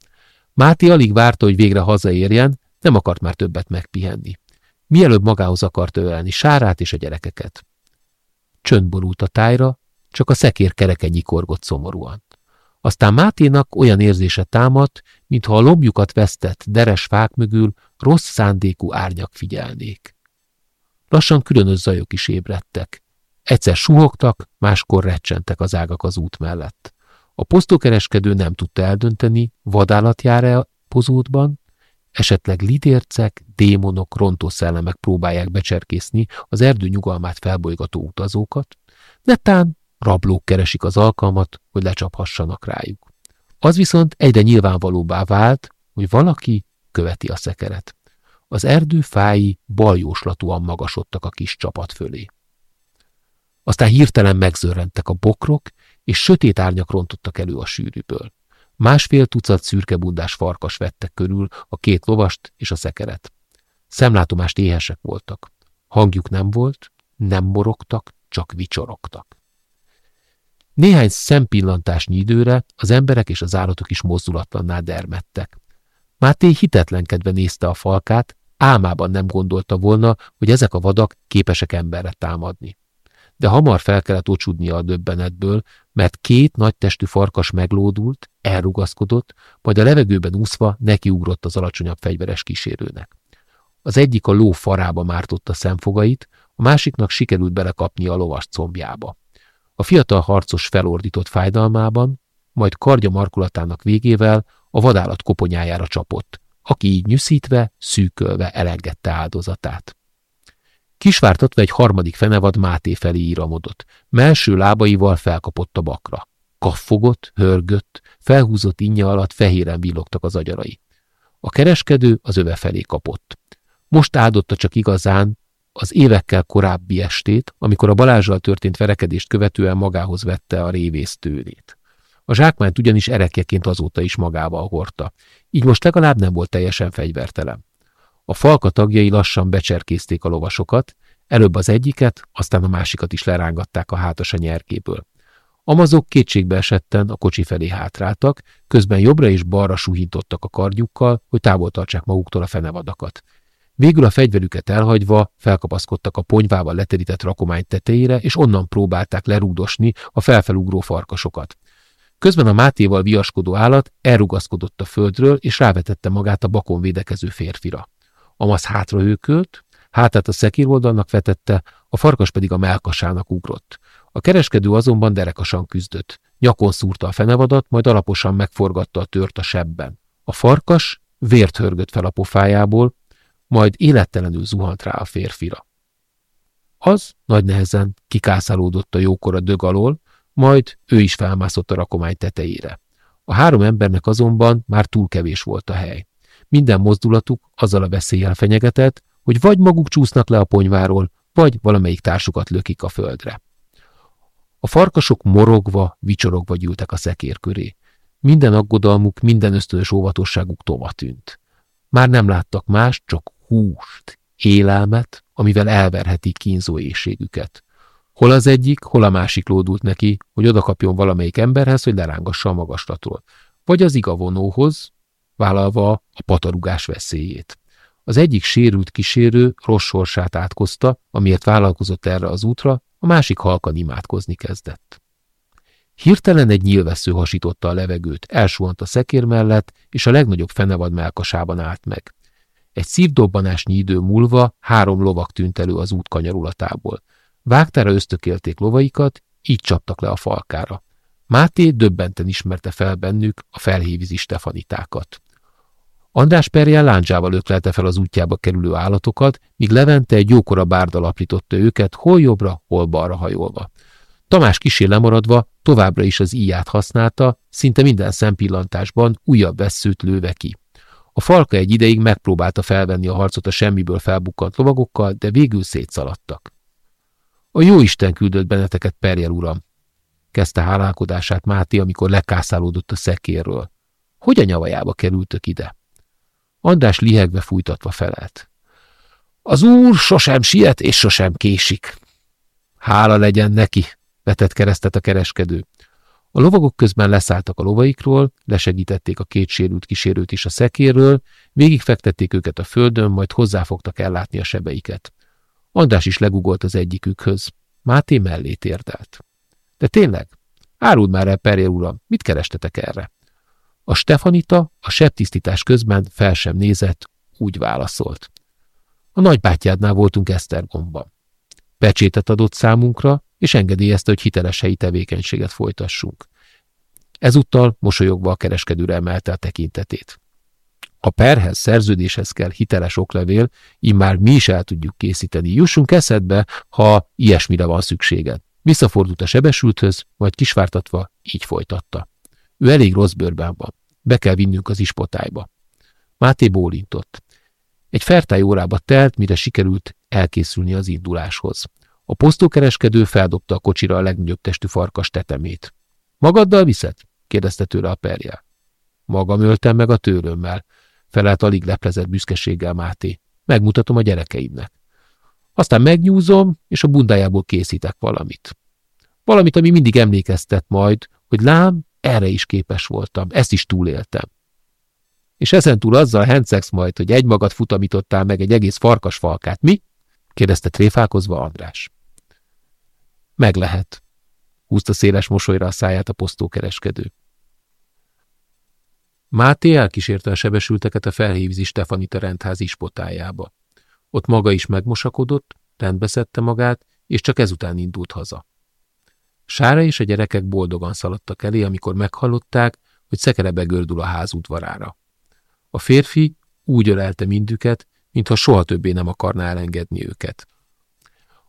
Máté alig várta, hogy végre hazaérjen, nem akart már többet megpihenni. Mielőbb magához akart ölelni Sárát és a gyerekeket. Csönd borult a tájra, csak a szekér kereke nyikorgott szomorúan. Aztán Máténak olyan érzése támadt, mintha a lombjukat vesztett deres fák mögül rossz szándékú árnyak figyelnék. Lassan különös zajok is ébredtek. Egyszer suhogtak, máskor recsentek az ágak az út mellett. A posztókereskedő nem tudta eldönteni, vadállat jár-e pozótban, esetleg lidércek, démonok, rontó szellemek próbálják becserkészni az erdő nyugalmát felbolygató utazókat, netán rablók keresik az alkalmat, hogy lecsaphassanak rájuk. Az viszont egyre nyilvánvalóbbá vált, hogy valaki követi a szekeret. Az erdő fái baljóslatúan magasodtak a kis csapat fölé. Aztán hirtelen megzörrentek a bokrok, és sötét árnyak rontottak elő a sűrűből. Másfél tucat szürkebundás farkas vettek körül a két lovast és a szekeret. Szemlátomást éhesek voltak. Hangjuk nem volt, nem morogtak, csak vicsorogtak. Néhány szempillantásnyi időre az emberek és az állatok is mozdulatlanná dermedtek. Máté hitetlenkedve nézte a falkát, álmában nem gondolta volna, hogy ezek a vadak képesek emberre támadni de hamar fel kellett ocsudnia a döbbenetből, mert két nagy testű farkas meglódult, elrugaszkodott, majd a levegőben úszva nekiugrott az alacsonyabb fegyveres kísérőnek. Az egyik a ló farába mártotta szemfogait, a másiknak sikerült belekapni a lovas combjába. A fiatal harcos felordított fájdalmában, majd kardja markulatának végével a vadállat koponyájára csapott, aki így nyűszítve, szűkölve elengedte áldozatát. Kisvártatva egy harmadik fenevad Máté felé íramodott. Melső lábaival felkapott a bakra. Kaffogott, hörgött, felhúzott innya alatt fehéren villogtak az agyarai. A kereskedő az öve felé kapott. Most áldotta csak igazán az évekkel korábbi estét, amikor a Balázsral történt verekedést követően magához vette a révész tőlét. A zsákmányt ugyanis erekjeként azóta is magával hordta, így most legalább nem volt teljesen fegyvertelen. A falka tagjai lassan becserkézték a lovasokat, előbb az egyiket, aztán a másikat is lerángatták a hátasa nyergéből. Amazok kétségbe esetten a kocsi felé hátráltak, közben jobbra és balra suhintottak a kardjukkal, hogy távol tartsák maguktól a fenevadakat. Végül a fegyverüket elhagyva felkapaszkodtak a ponyvával leterített rakomány tetejére, és onnan próbálták lerúdosni a felfelugró farkasokat. Közben a Mátéval viaskodó állat elrugaszkodott a földről, és rávetette magát a bakon védekező férfira. Amaz hátrahőkölt, hátát a szekíroldalnak vetette, a farkas pedig a melkasának ugrott. A kereskedő azonban derekasan küzdött. Nyakon szúrta a fenevadat, majd alaposan megforgatta a tört a sebben. A farkas vért hörgött fel a pofájából, majd élettelenül zuhant rá a férfira. Az nagy nehezen kikászálódott a jókora dög alól, majd ő is felmászott a rakomány tetejére. A három embernek azonban már túl kevés volt a hely. Minden mozdulatuk azzal a veszéllyel fenyegetett, hogy vagy maguk csúsznak le a ponyváról, vagy valamelyik társukat lökik a földre. A farkasok morogva, vicsorogva gyűltek a szekér köré. Minden aggodalmuk, minden ösztönös óvatosságuk tova tűnt. Már nem láttak más, csak húst, élelmet, amivel elverhetik kínzó éjségüket. Hol az egyik, hol a másik lódult neki, hogy odakapjon valamelyik emberhez, hogy lerángassa a magaslatról. Vagy az igavonóhoz, vállalva a patarugás veszélyét. Az egyik sérült kísérő rossz sorsát átkozta, amiért vállalkozott erre az útra, a másik halkan imádkozni kezdett. Hirtelen egy nyílvesző hasította a levegőt, elsuhant a szekér mellett, és a legnagyobb fenevad melkasában állt meg. Egy szívdobbanásnyi idő múlva három lovak tűnt elő az út kanyarulatából. Vágtára ösztökélték lovaikat, így csaptak le a falkára. Máté döbbenten ismerte fel bennük a felhévizi Stefanitákat. András perjel láncsával öklelte fel az útjába kerülő állatokat, míg Levente egy jókora bárda lapította őket, hol jobbra, hol balra hajolva. Tamás kisé lemaradva továbbra is az íját használta, szinte minden szempillantásban újabb vesszőt lőve ki. A falka egy ideig megpróbálta felvenni a harcot a semmiből felbukkant lovagokkal, de végül szétszaladtak. A jó Isten küldött benneteket, Perjel uram, kezdte hálálkodását Máté, amikor lekászálódott a szekérről. Hogy a nyavajába kerültök ide? András lihegve fújtatva felelt. Az úr sosem siet és sosem késik. Hála legyen neki, vetett keresztet a kereskedő. A lovagok közben leszálltak a lovaikról, lesegítették a két sérült kísérőt is a szekérről, végigfektették őket a földön, majd hozzáfogtak ellátni a sebeiket. András is legugolt az egyikükhöz. Máté mellé térdelt. De tényleg? Áruld már el, Perjel uram, mit kerestetek erre? A Stefanita a sebtisztítás közben fel sem nézett, úgy válaszolt. A nagybátyádnál voltunk Esztergomban. Pecsétet adott számunkra, és engedélyezte, hogy hiteles helyi tevékenységet folytassunk. Ezúttal mosolyogva a kereskedőre emelte a tekintetét. A perhez, szerződéshez kell hiteles oklevél, immár mi is el tudjuk készíteni. Jussunk eszedbe, ha ilyesmire van szükséged. Visszafordult a sebesülthöz, majd kisvártatva így folytatta. Ő elég rossz bőrben van. Be kell vinnünk az ispotályba. Máté bólintott. Egy fertály órába telt, mire sikerült elkészülni az induláshoz. A posztókereskedő feldobta a kocsira a legnagyobb testű farkas tetemét. Magaddal viszed? kérdezte tőle a perjel. Magam öltem meg a tőrömmel, felelt alig leplezett büszkeséggel Máté. Megmutatom a gyerekeimnek. Aztán megnyúzom, és a bundájából készítek valamit. Valamit, ami mindig emlékeztet majd, hogy lám, erre is képes voltam, ezt is túléltem. És ezentúl azzal hencegsz majd, hogy egymagad futamítottál meg egy egész farkas falkát, mi? kérdezte tréfálkozva András. Meg lehet, húzta széles mosolyra a száját a posztókereskedő. Máté elkísérte a sebesülteket a felhívzi Stefanita rendház ispotájába. Ott maga is megmosakodott, rendbeszedte magát, és csak ezután indult haza. Sára és a gyerekek boldogan szaladtak elé, amikor meghallották, hogy szekerebe gördül a ház udvarára. A férfi úgy ölelte mindüket, mintha soha többé nem akarná elengedni őket.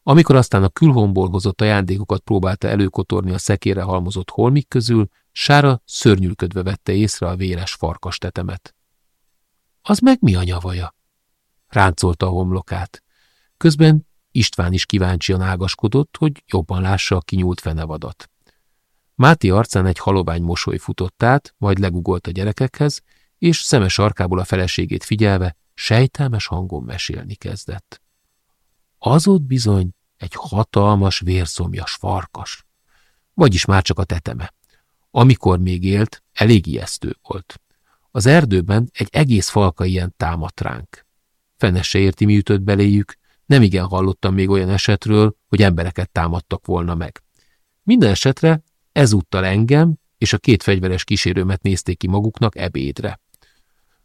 Amikor aztán a külhomból hozott ajándékokat próbálta előkotorni a szekére halmozott holmik közül, Sára szörnyűködve vette észre a véres farkas tetemet. Az meg mi a nyavaja? Ráncolta a homlokát. Közben István is kíváncsian ágaskodott, hogy jobban lássa a kinyúlt fenevadat. Máti arcán egy halovány mosoly futott át, majd legugolt a gyerekekhez, és szemes arkából a feleségét figyelve sejtelmes hangon mesélni kezdett. Az ott bizony egy hatalmas, vérszomjas farkas. Vagyis már csak a teteme. Amikor még élt, elég ijesztő volt. Az erdőben egy egész falka ilyen támadt ránk. Fene se érti, mi ütött beléjük, nem igen hallottam még olyan esetről, hogy embereket támadtak volna meg. Minden esetre ezúttal engem és a két fegyveres kísérőmet nézték ki maguknak ebédre.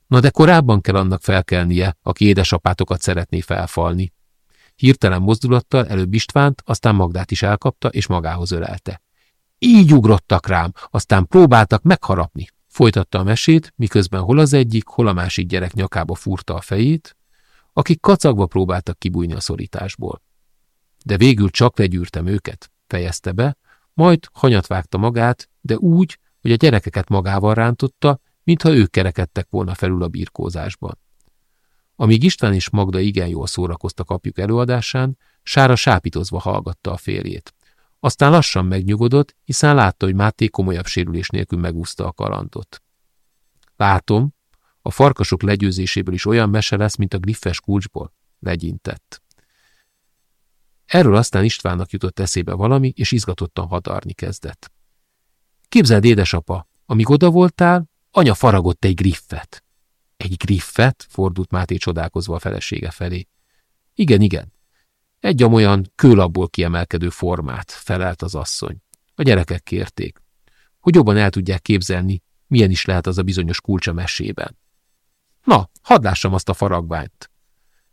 Na de korábban kell annak felkelnie, aki édesapátokat szeretné felfalni. Hirtelen mozdulattal előbb Istvánt, aztán Magdát is elkapta és magához ölelte. Így ugrottak rám, aztán próbáltak megharapni. Folytatta a mesét, miközben hol az egyik, hol a másik gyerek nyakába furta a fejét, akik kacagva próbáltak kibújni a szorításból. De végül csak legyűrtem őket, fejezte be, majd hanyat vágta magát, de úgy, hogy a gyerekeket magával rántotta, mintha ők kerekedtek volna felül a birkózásban. Amíg István és Magda igen jól szórakoztak apjuk előadásán, Sára sápítozva hallgatta a férjét. Aztán lassan megnyugodott, hiszen látta, hogy Máté komolyabb sérülés nélkül megúszta a kalandot. Látom, a farkasok legyőzéséből is olyan mese lesz, mint a griffes kulcsból, legyintett. Erről aztán Istvánnak jutott eszébe valami, és izgatottan hadarni kezdett. Képzeld, édesapa, amíg oda voltál, anya faragott egy griffet. Egy griffet? fordult Máté csodálkozva a felesége felé. Igen, igen. Egy olyan kőlapból kiemelkedő formát, felelt az asszony. A gyerekek kérték, hogy jobban el tudják képzelni, milyen is lehet az a bizonyos kulcsa mesében. Na, hadd lássam azt a faragványt!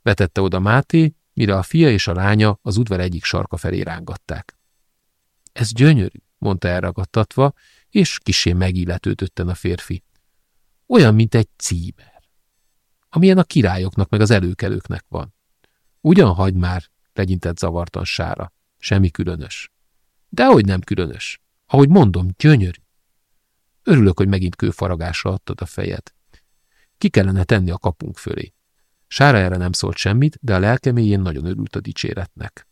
Vetette oda Máté, mire a fia és a lánya az udvar egyik sarka felé rángatták. Ez gyönyörű, mondta elragadtatva, és kisé megilletődötten a férfi. Olyan, mint egy címer, amilyen a királyoknak meg az előkelőknek van. Ugyan hagy már, legyintett zavartan sára. Semmi különös. Dehogy nem különös. Ahogy mondom, gyönyörű. Örülök, hogy megint kőfaragásra adtad a fejed. Ki kellene tenni a kapunk fölé. Sára erre nem szólt semmit, de a lelkeméjén nagyon örült a dicséretnek.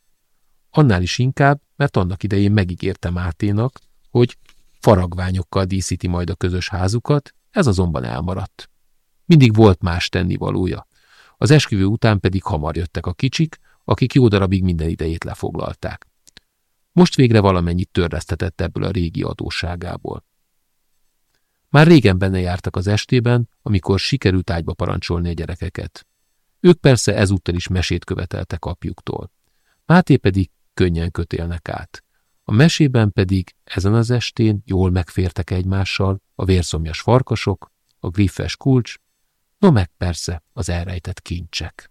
Annál is inkább, mert annak idején megígérte Máténak, hogy faragványokkal díszíti majd a közös házukat, ez azonban elmaradt. Mindig volt más tennivalója. Az esküvő után pedig hamar jöttek a kicsik, akik jó darabig minden idejét lefoglalták. Most végre valamennyit törlesztetett ebből a régi adósságából. Már régen benne jártak az estében, amikor sikerült ágyba parancsolni a gyerekeket. Ők persze ezúttal is mesét követeltek apjuktól. Máté pedig könnyen kötélnek át. A mesében pedig ezen az estén jól megfértek egymással a vérszomjas farkasok, a griffes kulcs, no meg persze az elrejtett kincsek.